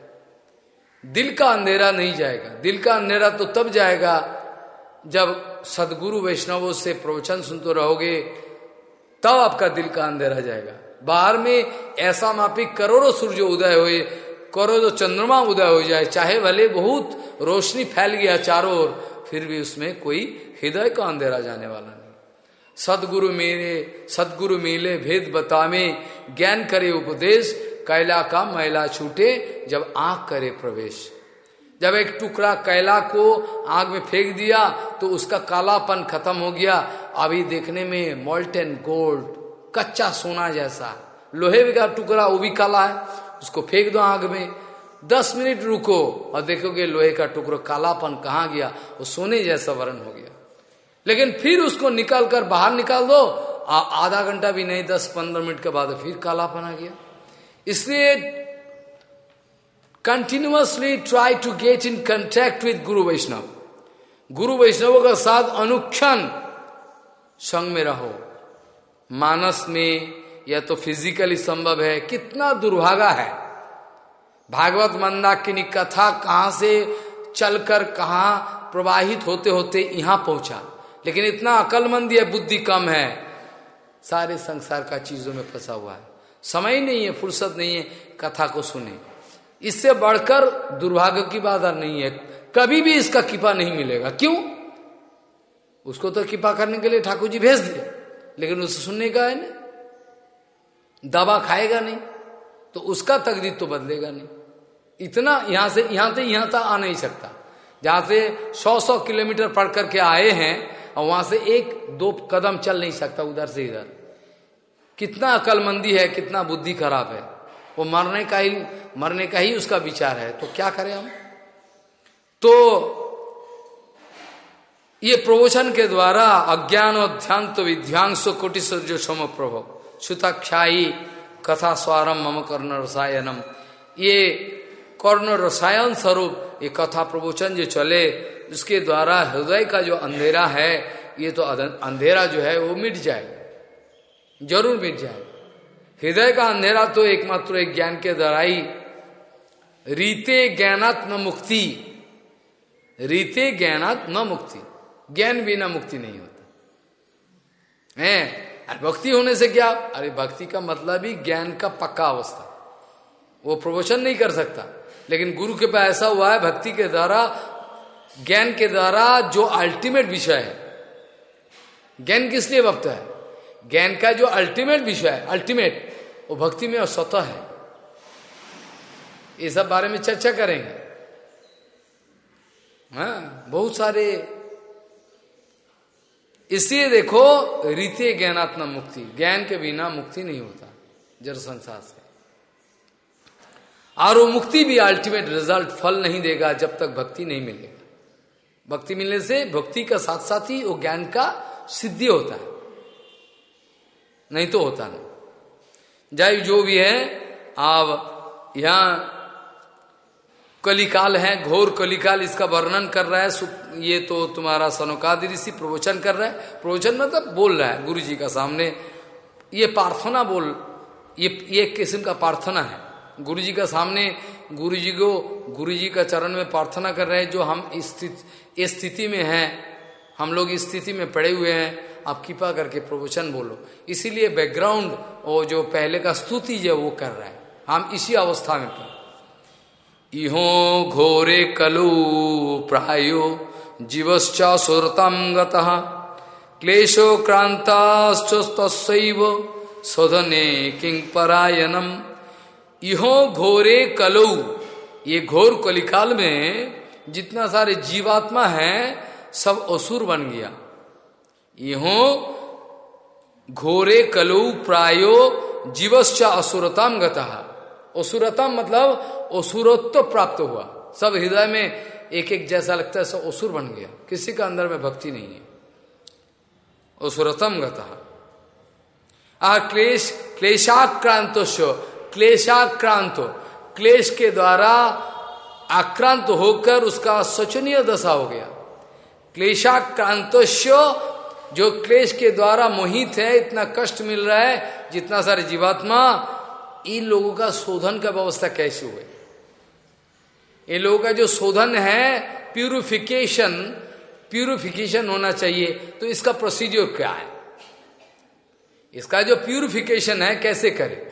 दिल का अंधेरा नहीं जाएगा। दिल का अंधेरा तो तब जाएगा जब सदगुरु वैष्णवों से प्रवचन सुनते रहोगे, तब आपका दिल का अंधेरा जाएगा। बाहर में ऐसा मापी करोड़ों सूर्य उदय हुए, करोड़ों चंद्रमा उदय हो जाए, चाहे भले बहुत रोशनी फैल गया चारों ओर फिर भी उसमें कोई हृदय का अंधेरा जाने वाला नहीं। सदगुरु मेरे, सदगुरु मिले, भेद बतावे ज्ञान करे उपदेश, कैला का मैला छूटे, जब आँख करे प्रवेश। जब एक टुकड़ा कैला को आग में फेंक दिया तो उसका कालापन खत्म हो गया। अभी देखने में मोल्टन गोल्ड कच्चा सोना जैसा। लोहे का टुकड़ा, वो भी काला है, उसको फेंक दो आग में। दस मिनट रुको और देखोगे लोहे का टुकड़ा कालापन कहाँ गया? वो सोने जैसा वर्ण हो गया। लेकिन फिर उसको निकाल कर बाहर निकाल दो। आधा घंटा भी नहीं, दस पंद्रह मिनट के बाद फिर कालापन आ गया। इसलिए continuously try to get in contact with guru Vaishnava guru वैष्णवों का साथ अनुक्षण संग में रहो। मानस में, या तो फिजिकली संभव है, कितना दुर्भागा है। भागवत मंदाकिनी कथा कहाँ से चलकर कहा प्रवाहित होते होते यहाँ पहुँचा। लेकिन इतना अकलमंदी है, बुद्धि कम है। सारे संसार का चीज़ों में फंसा हुआ है। समय नहीं है, फुर्सत नहीं है कथा को सुने। इससे बढ़कर दुर्भाग्य की बात नहीं है। कभी भी इसका कृपा नहीं मिलेगा। क्यों? उसको तो कृपा करने के लिए ठाकुर जी भेज दिए लेकिन उसे सुनने का है ना दवा खाएगा नहीं तो उसका तकदीर तो बदलेगा नहीं। इतना यहाँ से यहाँ से, यहाँ तक आ नहीं सकता। जहाँ से सौ सौ किलोमीटर पढ़ करके आए हैं, और वहाँ से एक, दो कदम चल नहीं सकता उधर से इधर। कितना अकलमंदी है, कितना बुद्धि खराब है। वो मरने का ही, मरने का ही उसका विचार है। तो क्या करें हम? तो ये प्रवचन के द्वारा अज्ञान और ध्यान तो विध्यांश कोटि जो सम प्रभव। सुताक्षाई कथा स्वारम मम कर्ण रसायनम ये कर्ण रसायन स्वरूप ये कथा प्रवचन जो चले, उसके द्वारा हृदय का जो अंधेरा है, ये तो अंधेरा जो है, वो मिट जाएगा। ज़रूर मिट जाएगा। हृदय का अंधेरा तो एकमात्र एक ज्ञान के द्वारा ही रीते ज्ञानात न मुक्ति। रीते ज्ञानात न मुक्ति। ज्ञान बिना मुक्ति नहीं होता। है? भक्ति होने से क्या? अरे भक्ति का मतलब ही ज्ञान का पक्का अवस्था। वो प्रवचन नहीं कर सकता। लेकिन गुरु के पास ऐसा हुआ है, भक्ति के द्वारा, ज्ञान के द्वारा जो अल्टीमेट विषय है। ज्ञान किस लिए वक्त है? ज्ञान का जो अल्टीमेट विषय है अल्टीमेट वो भक्ति में और स्वतः है। ये सब बारे में चर्चा करेंगे। हाँ बहुत सारे। इसलिए देखो, रीति ज्ञानात्म मुक्ति, ज्ञान के बिना मुक्ति नहीं होता, जड़ संसार से। और वो मुक्ति भी अल्टीमेट रिज़ल्ट फल नहीं देगा जब तक भक्ति नहीं मिलेगा। भक्ति मिलने से भक्ति का साथ साथ ही वो ज्ञान का सिद्धि होता है। नहीं तो होता नहीं। जाय जो भी है, आप यहाँ कलिकाल है, घोर कलिकाल, इसका वर्णन कर रहा है ये तो तुम्हारा सनोकादि ऋषि प्रवचन कर रहा है। प्रवचन मतलब बोल रहा है गुरु जी का सामने। ये प्रार्थना बोल, ये ये किस्म का प्रार्थना है। गुरु जी का सामने गुरु जी को गुरु जी का चरण में प्रार्थना कर रहे हैं, जो हम इस स्थिति में हैं, हम लोग इस स्थिति में पड़े हुए हैं, आप कृपा करके प्रवचन बोलो। इसीलिए बैकग्राउंड वो जो पहले का स्तुति जो वो कर रहा है। हम इसी अवस्था में पड़े। इहो घोरे कलु प्रायो जीवश्च सुरतम क्लेशो क्रांताश्चैव शोधने किंग परायणम। इहो घोरे कलु। ये घोर कलिकाल में जितना सारे जीवात्मा है, सब असुर बन गया। इहो घोरे कलु प्रायो जीवश्च असुरतम गता। असुरतम मतलब असुरत्व प्राप्त हुआ। सब हृदय में एक एक जैसा लगता है, सब असुर बन गया। किसी का अंदर में भक्ति नहीं है। असुरतम गता। आ क्लेश क्लेशाक्रांत क्लेशाक्रांत क्लेश के द्वारा आक्रांत होकर उसका शोचनीय दशा हो गया। क्लेशाक्रांत जो क्लेश के द्वारा मोहित है, इतना कष्ट मिल रहा है, जितना सारे जीवात्मा, इन लोगों का शोधन का व्यवस्था कैसे हुए इन लोगों का जो शोधन है, प्यूरिफिकेशन प्यूरिफिकेशन होना चाहिए। तो इसका प्रोसीजर क्या है? इसका जो प्यूरिफिकेशन है, कैसे करे?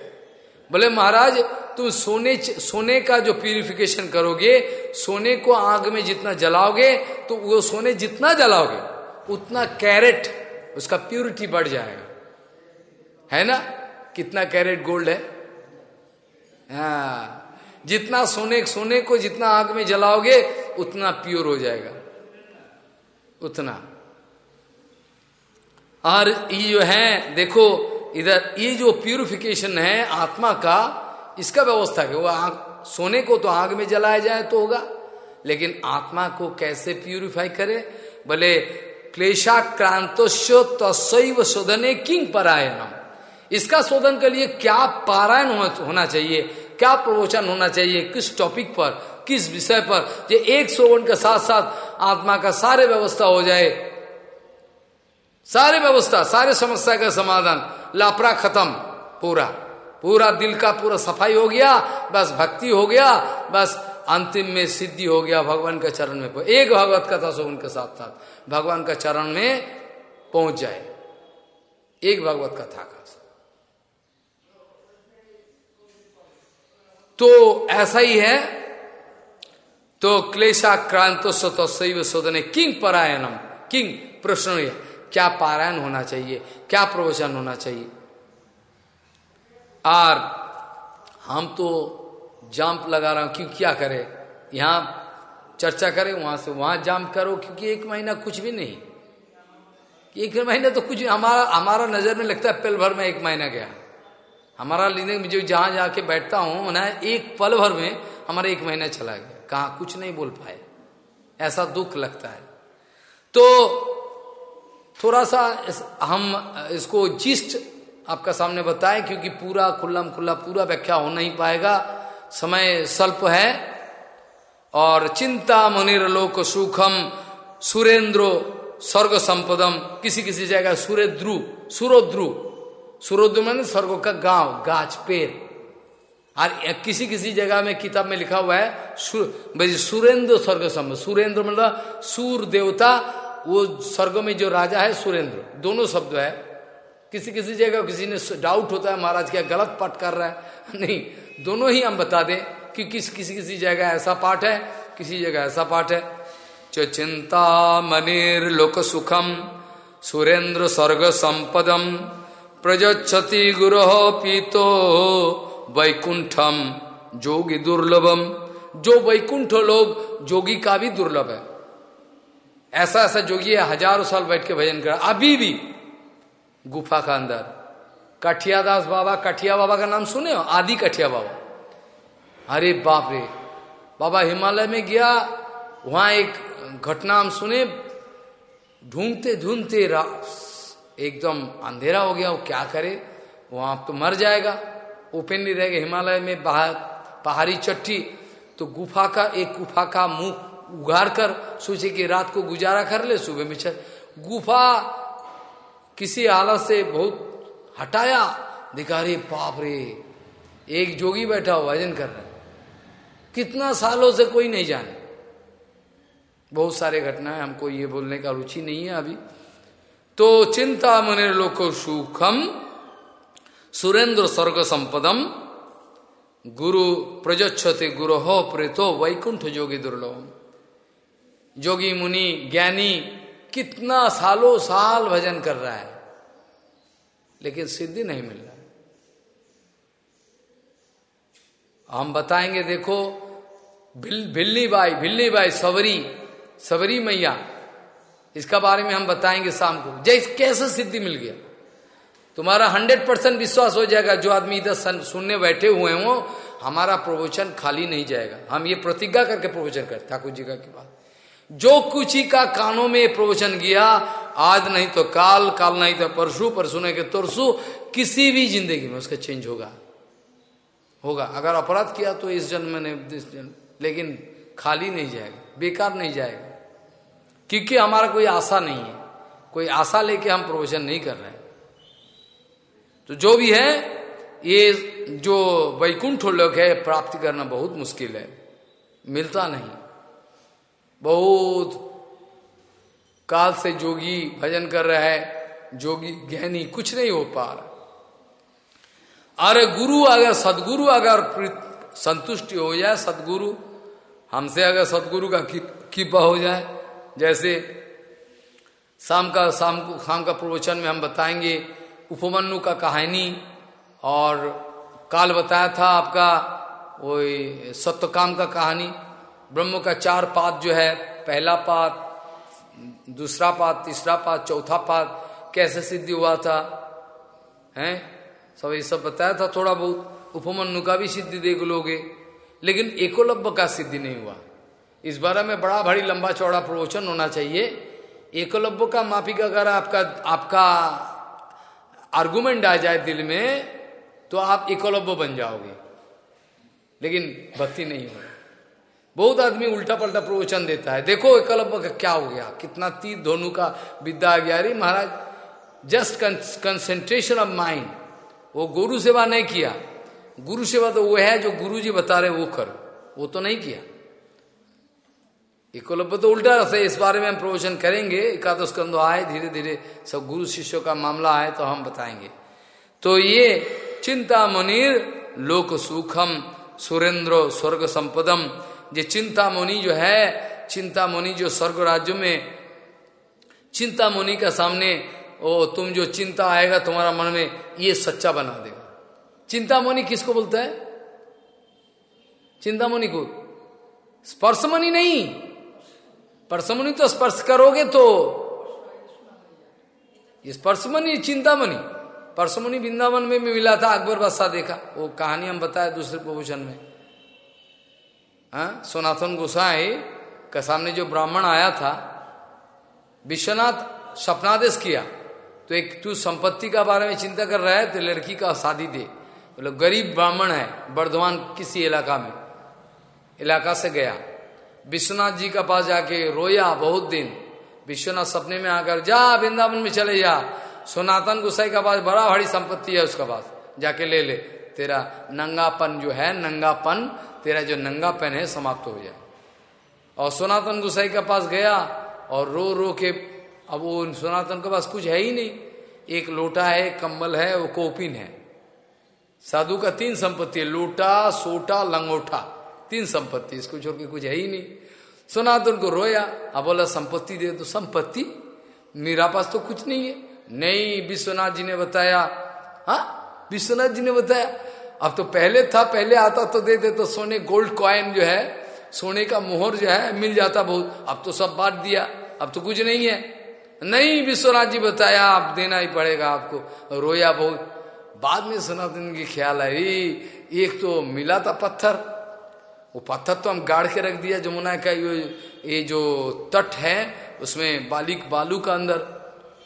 बोले, महाराज तुम सोने सोने का जो प्यूरिफिकेशन करोगे, सोने को आग में जितना जलाओगे तो वो सोने जितना जलाओगे, उतना कैरेट उसका प्यूरिटी बढ़ जाएगा. है ना? कितना कैरेट गोल्ड है? हाँ। जितना सोने सोने को जितना आग में जलाओगे, उतना प्योर हो जाएगा। उतना। और ये जो है, देखो इधर, ये जो प्यूरिफिकेशन है आत्मा का, इसका व्यवस्था है वो आग सोने को तो आग में जलाया जाए तो होगा, लेकिन आत्मा को कैसे प्यूरिफाई करे? बोले क्लेशाक्रांतोश्यो तस्व शोधने किंग परायणम? इसका शोधन के लिए क्या पारायण होना चाहिए? क्या प्रवचन होना चाहिए? किस टॉपिक पर? किस विषय पर? जो एक श्रोवन के साथ साथ आत्मा का सारे व्यवस्था हो जाए। सारे व्यवस्था, सारे समस्या का समाधान। लापरा खत्म, पूरा। पूरा दिल का पूरा सफ़ाई हो गया, बस भक्ति हो गया, बस अंतिम में सिद्धि हो गया भगवान के चरण में एक भगवत कथा सो उनके साथ साथ भगवान का चरण में पहुँच जाए। एक भगवत कथा का तो ऐसा ही है। तो क्लेशाक्रांत स्वतः शोधने किंग परायणम, किंग प्रश्न क्या पारायण होना चाहिए? क्या प्रवचन होना चाहिए? और हम तो जंप लगा रहा हूँ, क्यों क्या करे? यहाँ चर्चा करें, वहाँ से, वहाँ जंप करो, क्योंकि एक महीना कुछ भी नहीं। एक महीना तो कुछ हमारा हमारा नज़र में लगता है पल भर में एक महीना गया। हमारा लेने में जो जहाँ जाके बैठता हूँ ना एक पल भर में हमारा एक महीना चला गया। कहा कुछ नहीं बोल पाए। ऐसा दुख लगता है। तो थोड़ा सा इस, हम इसको जिस्ट आपका सामने बताएँ क्योंकि पूरा खुल्लम खुल्ला पूरा व्याख्या हो नहीं पाएगा। समय स्वल्प है। और चिंता मुनिर लोक सुखम सुरेंद्रो स्वर्ग संपदम। किसी किसी जगह सुरेद्रु सुरोद्रु। सुरोद्रु मान स्वर्ग का गाँव गाछ पेड़। और किसी किसी जगह में किताब में लिखा हुआ है सुरेंद्र स्वर्ग संपद। सुरेंद्र मतलब सूर देवता वो स्वर्ग में जो राजा है, सुरेंद्र, दोनों शब्द है। किसी किसी जगह किसी ने डाउट होता है, महाराज क्या गलत पाठ कर रहा है? नहीं, दोनों ही हम बता दें कि किस, किसी किसी जगह ऐसा पाठ है, किसी जगह ऐसा पाठ है। चिंता मनिर लोक सुखम, सुरेंद्र स्वर्ग संपदम प्रजति गुरु पीतो वैकुंठम, जोगी दुर्लभम। जो वैकुंठ लोग, जोगी का भी दुर्लभ है। ऐसा ऐसा जोगी है, हज़ारों साल बैठ के भजन कर, अभी भी गुफा का अंदर। कठियादास बाबा, कठिया बाबा का नाम सुने हो? आदि कठिया बाबा। अरे बाप रे, बाबा हिमालय में गया, वहाँ एक घटना हम सुने, ढूंढते ढूंढते एकदम अंधेरा हो गया, वो क्या करे? वहाँ तो मर जाएगा। ओपन नहीं रहेगा हिमालय में बाहर, पहाड़ी चट्टी तो गुफा का, एक गुफा का मुँह उगाड़ कर सोचे कि रात को गुजारा कर ले, सुबह में चल गुफा किसी हालत से बहुत हटाया। दिखा रे पाप रे, एक जोगी बैठा हुआ, भजन कर रहा है। कितना सालों से कोई नहीं जाने। बहुत सारे घटनाएँ, हमको ये बोलने का रुचि नहीं है अभी। तो चिंता मन लोको सुखम, सुरेंद्र स्वर्ग संपदम, गुरु प्रजोच्छते गुरु हो प्रेतो वैकुंठ जोगी दुर्लभ जोगी, मुनि, ज्ञानी कितना सालों साल भजन कर रहा है, लेकिन सिद्धि नहीं मिल रहा। हम बताएँगे, देखो भिल्ली बाई भिल्ली बाई सवरी सबरी मैया, इसका बारे में हम बताएँगे शाम को। जैसे कैसे सिद्धि मिल गया? तुम्हारा हंड्रेड परसेंट विश्वास हो जाएगा, जो आदमी इधर सुनने बैठे हुए हो, हमारा प्रवचन खाली नहीं जाएगा। हम ये प्रतिज्ञा करके प्रवचन करते ठाकुर जी का बाद जो कुछ ही का कानों में प्रवचन किया, आज नहीं तो काल काल नहीं तो परसु परसु नहीं तो तरसु, किसी भी ज़िंदगी में उसका चेंज होगा। होगा। अगर अपराध किया तो इस जन्म में जन्म, लेकिन खाली नहीं जाएगा, बेकार नहीं जाएगा। क्योंकि हमारा कोई आशा नहीं है। कोई आशा लेके हम प्रवचन नहीं कर रहे तो जो भी है, ये जो वैकुंठ लोक है, प्राप्ति करना बहुत मुश्किल है। मिलता नहीं। बहुत काल से जोगी भजन कर रहा है, जोगी ज्ञानी कुछ नहीं हो पा रहा। अरे गुरु अगर सदगुरु अगर संतुष्टि हो जाए, सदगुरु, हमसे अगर सदगुरु का कृपा हो जाए, जैसे शाम का, शाम को शाम का प्रवचन में हम बताएँगे, उपमन्यु का कहानी, और काल बताया था आपका वो सत्यकाम का कहानी ब्रह्म का चार पात जो है, पहला पात दूसरा पात तीसरा पात चौथा पात कैसे सिद्धि हुआ था? हैं? सब ये सब बताया था थोड़ा बहुत। उपमन्यु का भी सिद्धि देख लोगे। लेकिन एकोलब्य का सिद्धि नहीं हुआ। इस बारे में बड़ा भारी लंबा चौड़ा प्रवचन होना चाहिए। एकलव्य का माफिक अगर आपका आपका आर्गुमेंट आ जाए दिल में तो आप एकलव्य बन जाओगे। लेकिन भक्ति नहीं हो बहुत आदमी उल्टा पलटा प्रवचन देता है। देखो एकलव्य का क्या हो गया। कितना तीर धोनु का विद्या अरे महाराज जस्ट कंसेंट्रेशन ऑफ़ माइंड वो गुरु सेवा नहीं किया। गुरु सेवा तो वो है जो गुरु जी बता रहे वो करो। वो तो नहीं किया। इकोलब्य तो उल्टा से इस बारे में हम प्रवचन करेंगे। एकादश स्कंदो आए धीरे धीरे सब गुरु शिष्यों का मामला आए तो हम बताएँगे। तो ये चिंता मुनिर लोक सुखम सुरेंद्र स्वर्ग संपदम ये चिंता मुनि जो है, चिंता मुनि जो स्वर्ग राज्य में, चिंता मुनि का सामने, ओ, तुम जो चिंता आएगा तुम्हारा मन में, ये सच्चा बना देगा। चिंता मुनि किसको बोलता है? चिंता मुनि को? स्पर्श मनी नहीं। परसमणि तो स्पर्श करोगे तो। ये स्पर्शमणि चिंतामणि परसमणि वृंदावन में मिला था, अकबर बादशाह देखा। वो कहानी हम बताए दूसरे प्रभूषण में। हाँ? सोनाथन गोसाई का सामने जो ब्राह्मण आया था, विश्वनाथ सपनादेश किया। तो एक तू संपत्ति का बारे में चिंता कर रहा है तो लड़की का शादी दे। बोले, गरीब ब्राह्मण है बर्धमान किसी इलाका में। इलाका से गया। विश्वनाथ जी का पास जाके रोया बहुत दिन। विश्वनाथ सपने में आकर, जा, वृंदावन में चले जा। सोनातन गुसाई का पास बड़ा भारी संपत्ति है उसका पास। जाके ले ले। तेरा नंगापन जो है, नंगापन तेरा जो नंगा नंगापन है, समाप्त हो जाए। और सनातन गुसाई के पास गया और रो रो के, अब वो सनातन के पास कुछ है ही नहीं। एक लोटा है कंबल है, वो कोपिन है। साधु का तीन संपत्ति है, लोटा, सोटा लंगोटा तीन संपत्ति, इसको छोड़ के कुछ है ही नहीं। सनातन को रोया, अब बोला, संपत्ति दे तो संपत्ति। मेरा पास तो कुछ नहीं है। नहीं, विश्वनाथ जी ने बताया, हा, विश्वनाथ जी ने बताया अब तो पहले था, पहले आता तो दे दे तो सोने गोल्ड कॉइन जो है, सोने का मोहर जो है, मिल जाता बहुत। अब तो सब बांट दिया, अब तो कुछ नहीं है। नहीं विश्वनाथ जी बताया आप देना ही पड़ेगा आपको। रोया बहुत। बाद में सनातन की ख्याल आई, एक तो मिला था पत्थर। वो पत्थर तो हम गाड़ के रख दिया, जमुना का ये ये जो तट है, उसमें बालिक बालू का अंदर।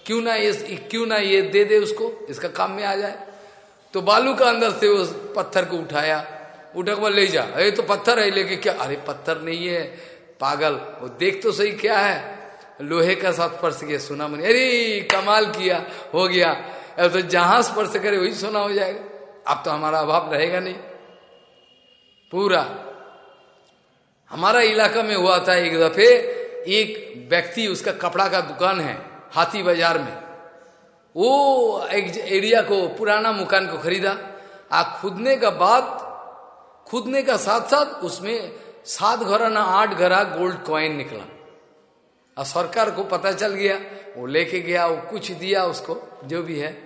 क्यों ना ये, क्यों ना ये दे दे उसको, इसका काम में आ जाए। तो बालू का अंदर से उस पत्थर को उठाया। उठा के ले जा। अरे तो पत्थर है, लेके क्या? अरे, पत्थर नहीं है, पागल। वो देख तो सही क्या है? लोहे का साथ स्पर्श किया, सुना मैंने। अरे, कमाल किया, हो गया। अब तो जहाँ स्पर्श करे, वही सोना हो जाएगा। अब तो हमारा अभाव रहेगा नहीं। पूरा। हमारा इलाका में हुआ था एक दफे, एक व्यक्ति, उसका कपड़ा का दुकान है, हाथी बाज़ार में। वो एक एरिया को, पुराना मकान को खरीदा। आ खुदने का बाद, खुदने का साथ साथ उसमें सात घरा ना आठ घरा गोल्ड कॉइन निकला। और सरकार को पता चल गया, वो लेके गया, वो कुछ दिया उसको, जो भी है।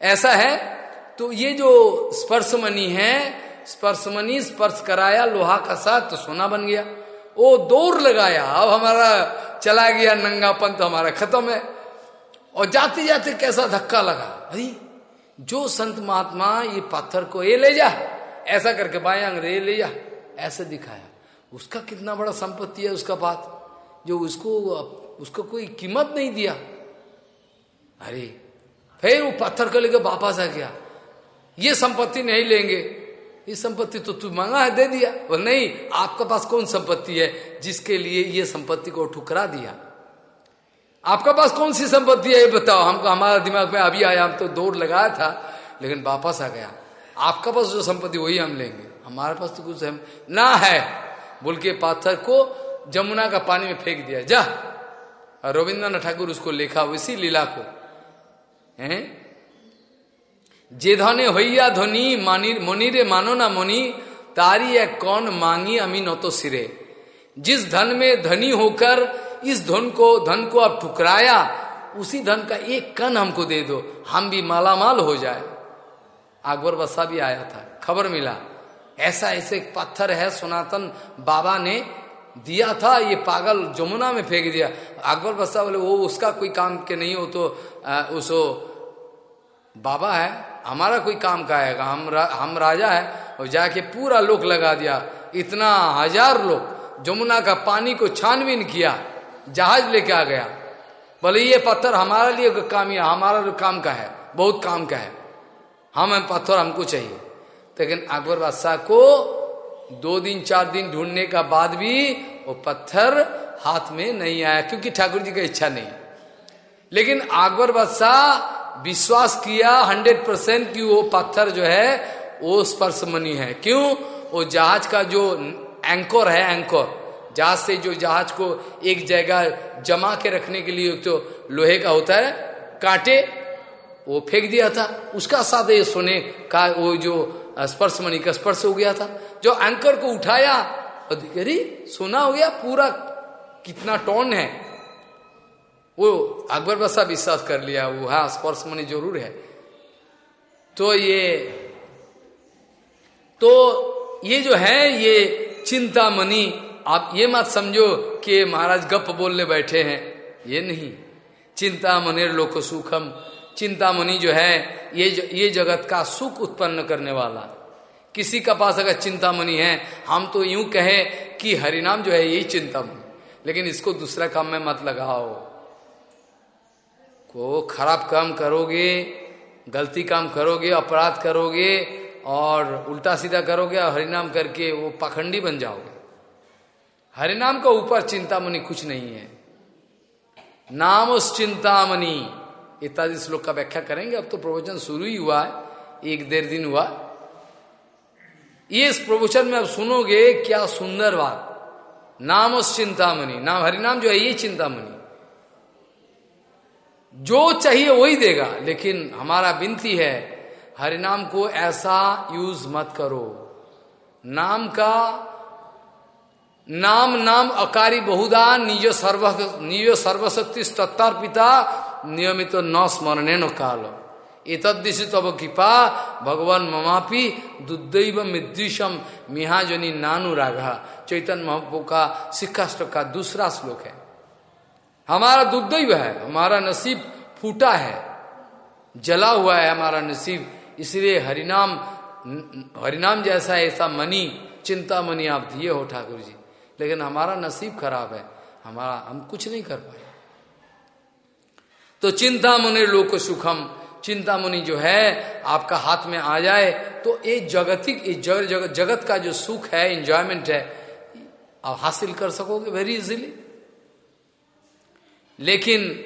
ऐसा है तो ये जो स्पर्शमणि है स्पर्शमणि स्पर्श कराया, लोहा का साथ तो सोना बन गया। वो दौड़ लगाया, अब हमारा चला गया नंगापन तो हमारा खत्म है। और जाते जाते कैसा धक्का लगा? अरे, जो संत महात्मा ये पत्थर को, ये ले जा। ऐसा करके बाया अंग्रे ले जा। ऐसे दिखाया। उसका कितना बड़ा संपत्ति है उसका बात जो उसको उसको कोई कीमत नहीं दिया। अरे, फिर वो पत्थर को लेकर वापस आ गया। ये संपत्ति नहीं लेंगे। ये संपत्ति तो तू मांगा है, दे दिया। वो नहीं, आपका पास कौन संपत्ति है जिसके लिए ये संपत्ति को ठुकरा दिया? आपका पास कौन सी संपत्ति है, ये बताओ। हमको, हमारा दिमाग में अभी आया, हम तो दौड़ लगाया था, लेकिन वापस आ गया। आपका पास जो संपत्ति, वही हम लेंगे। हमारे पास तो कुछ ना है। बोल के पाथर को जमुना का पानी में फेंक दिया। जा। रविन्द्रनाथ ठाकुर उसको लेखा, उसी लीला को। है? जेधने होइया धोनी मानी, मनिरे मानो ना मनी, तारी एक कौन मांगी अमी नतो सिरे। जिस धन में धनी होकर इस धन को धन को आप ठुकराया उसी धन का एक कण हमको दे दो हम भी मालामाल हो जाए। अकबर बसा भी आया था खबर मिला। ऐसा ऐसे पत्थर है सनातन बाबा ने दिया था ये पागल जमुना में फेंक दिया। अकबर बसा बोले वो उसका कोई काम के नहीं हो तो उसो बाबा है हमारा कोई काम का है हम रा, हम राजा है। और जाके पूरा लोक लगा दिया इतना हज़ार लोग जमुना का पानी को छानबीन किया, जहाज़ लेके आ गया। बोले, ये पत्थर हमारा लिए काम या हमारा काम का है, बहुत काम का है। हम पत्थर, हमको चाहिए। लेकिन अकबर बादशाह को दो दिन, चार दिन ढूँढने का बाद भी वो पत्थर हाथ में नहीं आया, क्योंकि ठाकुर जी का इच्छा नहीं। लेकिन अकबर बादशाह विश्वास किया, हंड्रेड परसेंट कि वो पत्थर जो है, वो स्पर्शमणि है। क्यों? वो जहाज़ का जो एंकर है, एंकर। जहाज़ से जो जहाज़ को एक जगह जमा के रखने के लिए तो लोहे का होता है, कांटे, वो फेंक दिया था। उसका साथ ये सोने का वो जो स्पर्श मणि का स्पर्श हो गया था। जो एंकर को उठाया अरे, सोना हो गया, पूरा कितना टोन है। वो अकबर बसा विश्वास कर लिया, वो हाँ स्पर्श मणि ज़रूर है। तो ये तो ये जो है, ये चिंता मणि आप ये मत समझो कि महाराज गप बोलने बैठे हैं। ये नहीं। चिंता मनिर लोक सुखम। चिंता मनी जो है, ये ये जगत का सुख उत्पन्न करने वाला। किसी का पास अगर चिंता मनी है, हम तो यूँ कहे कि हरिनाम जो है, यही चिंता मनी। लेकिन इसको दूसरा काम में मत लगाओ। को खराब काम करोगे, गलती काम करोगे, अपराध करोगे और उल्टा सीधा करोगे और हरिनाम करके वो पाखंडी बन जाओगे। हरिनाम का ऊपर चिंतामणि कुछ नहीं है। नाम उस चिंतामणि, इत्यादि श्लोक का व्याख्या करेंगे। अब तो प्रवचन शुरू ही हुआ है, एक डेढ़ दिन हुआ। ये इस प्रवचन में अब सुनोगे क्या सुंदर बात। नाम उस चिंतामणि, नाम हरिनाम जो है, ये चिंतामणि। जो चाहिए वही देगा, लेकिन हमारा विनती है हरिनाम को ऐसा यूज़ मत करो। नाम का नाम नाम अकारी बहुदा निज सर्व, निज सर्वशक्ति तत्तार पिता नियमित न स्मरणे न काल। एतदिश तब कृपा, भगवान ममापी दुर्दैव मृद्विषम मिहाजनी नानु राघा चैतन्य महबू का शिक्षाष्ट का दूसरा श्लोक है। हमारा दुर्दैव है, हमारा नसीब फूटा है, जला हुआ है हमारा नसीब। इसलिए हरिनाम हरिनाम जैसा ऐसा मनी चिंता मनी आप दिए हो ठाकुर जी। लेकिन हमारा नसीब खराब है। हमारा हम कुछ नहीं कर पाए। तो चिंता मुनि लोक सुखम। चिंता मुनि जो है आपका हाथ में आ जाए तो ये जगतिक जगत, जगत जगत का जो सुख है एंजॉयमेंट है आप हासिल कर सकोगे वेरी इजीली लेकिन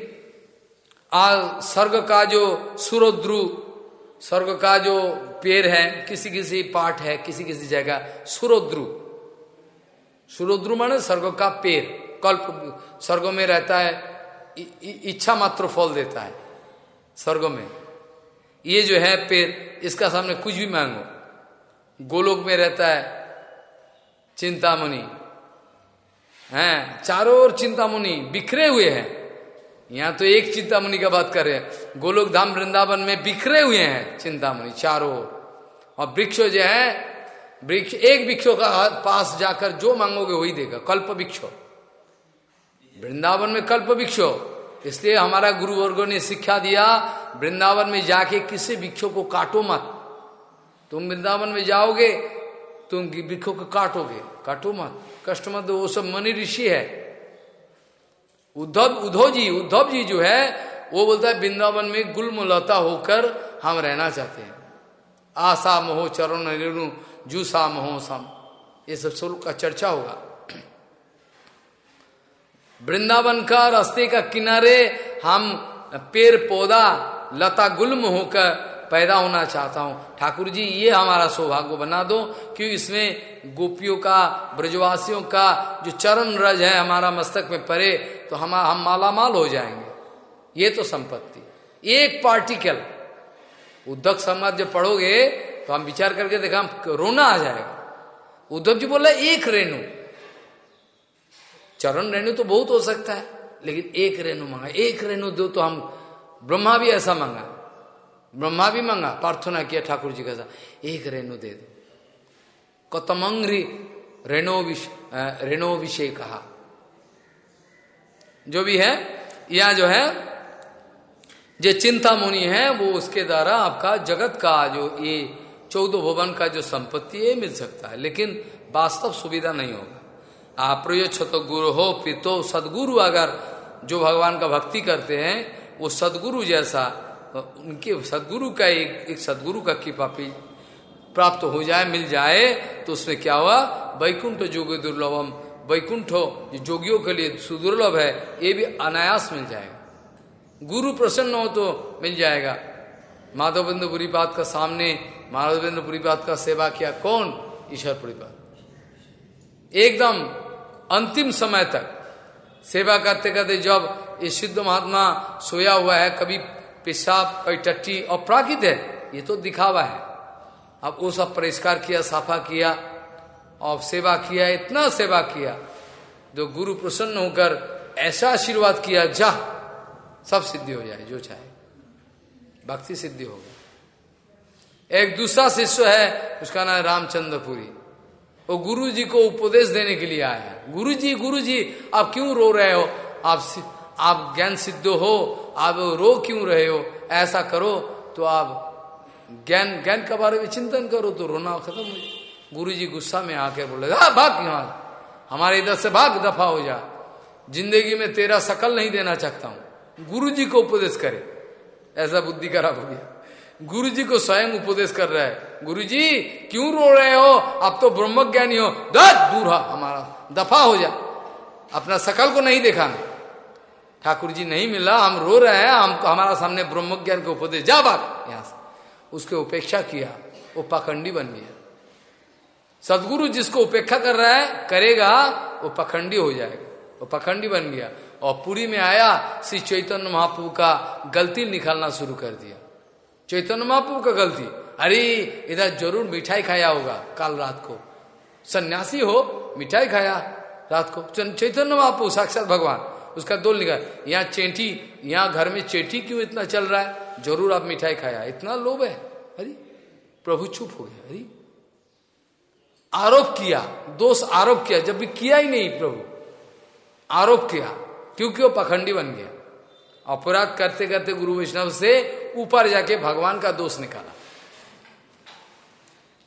आज स्वर्ग का जो सुरोद्रु स्वर्ग का जो पेड़ है किसी किसी पार्ट है किसी किसी जगह, सुरोद्रु। सुरुद्रु माने स्वर्ग का पेड़ कल्प, स्वर्ग में रहता है इच्छा मात्र फल देता है, स्वर्ग में। ये जो है पेड़ इसका सामने कुछ भी मांगो। गोलोक में रहता है, चिंतामणि। हैं, चारों ओर चिंतामणि बिखरे हुए हैं। यहाँ तो एक चिंतामणि का बात कर रहे हैं। गोलोक धाम वृंदावन में बिखरे हुए हैं चिंतामणि, चारों और वृक्ष जो है, वृक्ष, एक वृक्षों का पास जाकर जो मांगोगे वही देगा, कल्प वृक्षो। वृंदावन में कल्प वृक्षो। इसलिए हमारा गुरु वर्गो ने शिक्षा दिया, वृंदावन में जाके किसी वृक्षों को काटो मत। तुम वृंदावन में जाओगे, तुम वृक्षों को काटोगे। काटो मत। कष्ट मत वो सब मनी ऋषि है। उद्धव उद्धव जी उद्धव जी जो है, वो बोलता है वृंदावन में गुलम लता होकर हम रहना चाहते हैं। आशा मोह चरण रेणु जूसा महोसम ये सब स्वरूप का चर्चा होगा। वृंदावन का रास्ते का किनारे हम पेड़, पौधा, लता गुलम होकर पैदा होना चाहता हूँ। ठाकुर जी, ये हमारा सौभाग्य बना दो क्यों इसमें गोपियों का, ब्रजवासियों का जो चरण रज है हमारा मस्तक में परे तो हम हम मालामाल हो जाएँगे। ये तो संपत्ति। एक पार्टिकल उद्धव समाज जब पढ़ोगे तो हम विचार करके देखा, हम रोना आ जाएगा। उद्धव जी बोला, एक रेणु। चरण रेणु तो बहुत हो सकता है, लेकिन एक रेणु मांगा। एक रेणु दो तो हम ब्रह्मा भी ऐसा मांगा। ब्रह्मा भी मांगा प्रार्थना किया ठाकुर जी का एक रेणु दे दो। कतमंग्री रेणो विष रेणो विषय कहा। जो भी है, या जो है, जो चिंता मुनि है, वो उसके द्वारा आपका जगत का जो ये चौदह भवन का जो संपत्ति है मिल सकता है। लेकिन वास्तव सुविधा नहीं होगा। आप तो गुरु हो, पितो सदगुरु अगर जो भगवान का भक्ति करते हैं, वो सदगुरु जैसा उनके सदगुरु का एक एक सदगुरु का कृपा प्राप्त हो जाए, मिल जाए तो उसमें क्या हुआ? वैकुंठ जोग दुर्लभम। वैकुंठ जोगियों के लिए सुदुर्लभ है, ये भी अनायास मिल जाएगा। गुरु प्रसन्न हो तो मिल जाएगा। माधवबिंदु बुरी बात का सामने माधवेंद्र पुरीपाद का सेवा किया कौन? ईश्वर पुरीपाद एकदम अंतिम समय तक सेवा करते करते जब ये सिद्ध महात्मा सोया हुआ है, कभी पेशाब कभी टट्टी और प्राकृत है, ये तो दिखावा है। अब वो सब परिष्कार किया, साफा किया, और सेवा किया, इतना सेवा किया, जो गुरु प्रसन्न होकर ऐसा आशीर्वाद किया जा सब सिद्धि हो जाए, जो चाहे। भक्ति सिद्धि होगी। एक दूसरा शिष्य है, उसका नाम रामचंद्रपुरी। वो गुरु जी को उपदेश देने के लिए आया है। गुरु जी गुरु जी आप क्यों रो रहे हो? आप आप ज्ञान सिद्ध हो आप रो क्यों रहे हो? ऐसा करो तो आप ज्ञान ज्ञान के बारे में चिंतन करो तो रोना खत्म हो जाए। गुरु जी गुस्सा में आके बोले हाँ भाग यहाँ। हमारे इधर से भाग, दफ़ा हो जा। ज़िंदगी में तेरा शकल नहीं देना चाहता हूँ। गुरु जी को उपदेश करे। ऐसा बुद्धि खराब हो गया। गुरु जी को स्वयं उपदेश कर रहा है। गुरु जी क्यों रो रहे हो? आप तो ब्रह्म ज्ञानी हो दूर हमारा, दफ़ा हो जा। अपना सकल को नहीं देखा ठाकुर जी नहीं मिला, हम रो रहे हैं हमको हमारा सामने ब्रह्म ज्ञान के उपदेश, जा बात यहाँ से। उसके उपेक्षा किया, वो पाखंडी बन गया। सदगुरु जिसको उपेक्षा कर रहा है, करेगा, वो पखंडी हो जाएगा, वो पखंडी बन गया। और पुरी में आया, श्री चैतन्य महाप्रभु का गलती निकालना शुरू कर दिया। चैतन्य महाप्रभु का गलती, अरे, इधर ज़रूर मिठाई खाया होगा, कल रात को। सन्यासी हो, मिठाई खाया रात को। चैतन्य महाप्रभु, साक्षात भगवान। उसका दो निकाल यहाँ चेठी यहाँ घर में चेठी क्यों इतना चल रहा है? ज़रूर आप मिठाई खाया इतना लोभ है। अरे, प्रभु चुप हो गया। अरे, आरोप किया, दोष आरोप किया, जब भी किया ही नहीं प्रभु। आरोप किया क्योंकि वो पखंडी बन गया। अपराध करते करते गुरु वैष्णव से ऊपर जाके भगवान का दोष निकाला।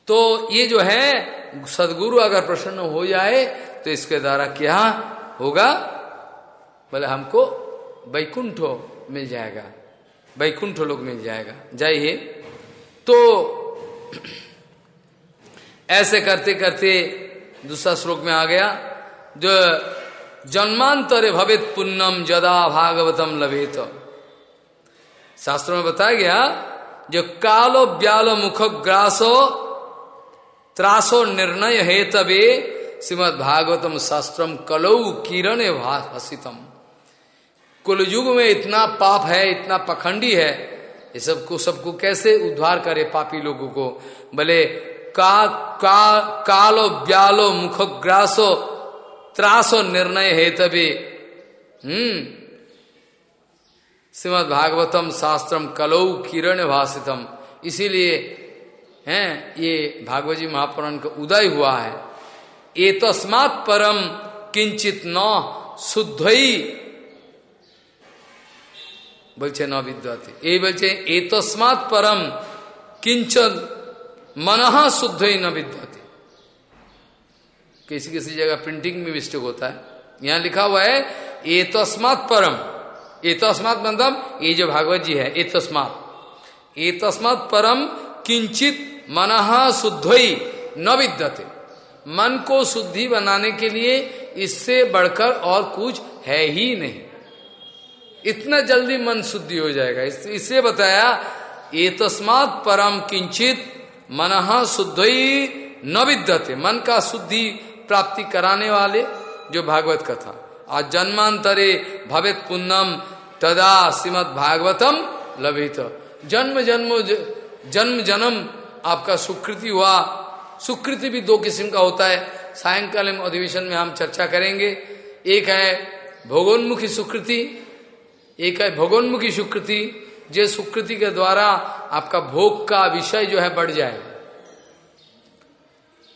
तो ये जो है, सदगुरु अगर प्रसन्न हो जाए तो इसके द्वारा क्या होगा? बोले, हमको वैकुंठ मिल जाएगा, वैकुंठ लोग मिल जाएगा। जाइए। तो ऐसे करते करते दूसरा श्लोक में आ गया, जो जन्मांतरे भवित पुण्यम जदा भागवतम लभेत। शास्त्रों में बताया गया, जो कालो ब्यालो मुख ग्रासो त्रासो निर्णय हे तबे श्रीमद भागवतम शास्त्रम कलऊ किरण भाषितम कुलयुग में इतना पाप है इतना पखंडी है ये सबको सबको कैसे उद्धार करे पापी लोगों को? भले का, का कालो ब्यालो मुखग्रासो त्रासो निर्णय है तभी। हम्म। श्रीमद भागवतम शास्त्रम कलौ किरण भाषितम इसीलिए हैं ये भागवत जी महापुराण का उदय हुआ है। ये तस्मात परम किंचित न शुद्ध বলছে न विद्वाती ये বলছে ए तस्मात परम किंचन मनः शुद्ध ही न विद्वाती किसी किसी जगह प्रिंटिंग में मिस्टेक होता है यहां लिखा हुआ है ए तस्मात परम ए तस्मात मतलब ये जो भागवत जी है ए तस्मात ए तस्मात परम किंचित मन शुद्ध ही न विद्यते मन को शुद्धि बनाने के लिए इससे बढ़कर और कुछ है ही नहीं इतना जल्दी मन शुद्धि हो जाएगा। इसलिए बताया ये तस्मात परम किंचित मन शुद्ध न विद्यते। मन का शुद्धि प्राप्ति कराने वाले, जो भागवत कथा। आज जन्मांतरे भवित पुण्यम तदा श्रीमद भागवतम लभित। जन्म जन्म जन्म जन्म आपका सुकृति हुआ। सुकृति भी दो किस्म का होता है। सायंकाल अधिवेशन में हम चर्चा करेंगे। एक है भोगोन्मुखी सुकृति एक है भोगोन्मुखी सुकृति, जो सुकृति के द्वारा आपका भोग का विषय जो है बढ़ जाए।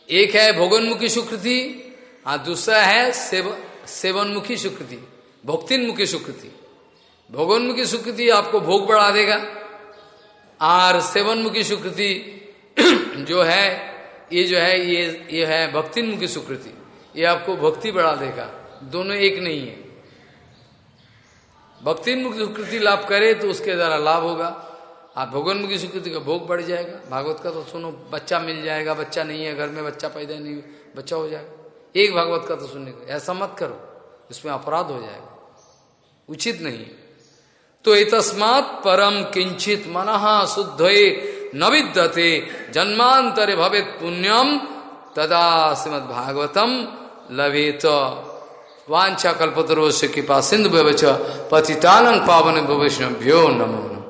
एक है भोगोन्मुखी सुकृति और दूसरा है सेव, सेवनमुखी सुकृति, भोक्तिन्मुखी सुकृति। भोगोन्मुखी सुकृति आपको भोग बढ़ा देगा। और सेवनमुखी सुकृति जो है, ये जो है, ये ये है भक्तिन्मुखी सुकृति। ये आपको भक्ति बढ़ा देगा। दोनों एक नहीं है। भक्तिन्मुखी सुकृति लाभ करे तो उसके द्वारा लाभ होगा। आप भोगोन्मुखी सुकृति का भोग बढ़ जाएगा। भागवत का तो सुनो, बच्चा मिल जाएगा, बच्चा नहीं है, घर में बच्चा पैदा नहीं बच्चा हो जाएगा। एक भागवत का तो सुनने का, ऐसा मत करो, इसमें अपराध हो जाएगा। उचित नहीं। तो तस्मात परम किंचित मन शुद्ध न विद्यते, जन्मांतरे भवेत पुण्यम, तदा श्रीमद भागवतम लभेत। वांछा कल्पतरो से कृपा सिंधु पतितानंग पावन भविष्य नमो नमो।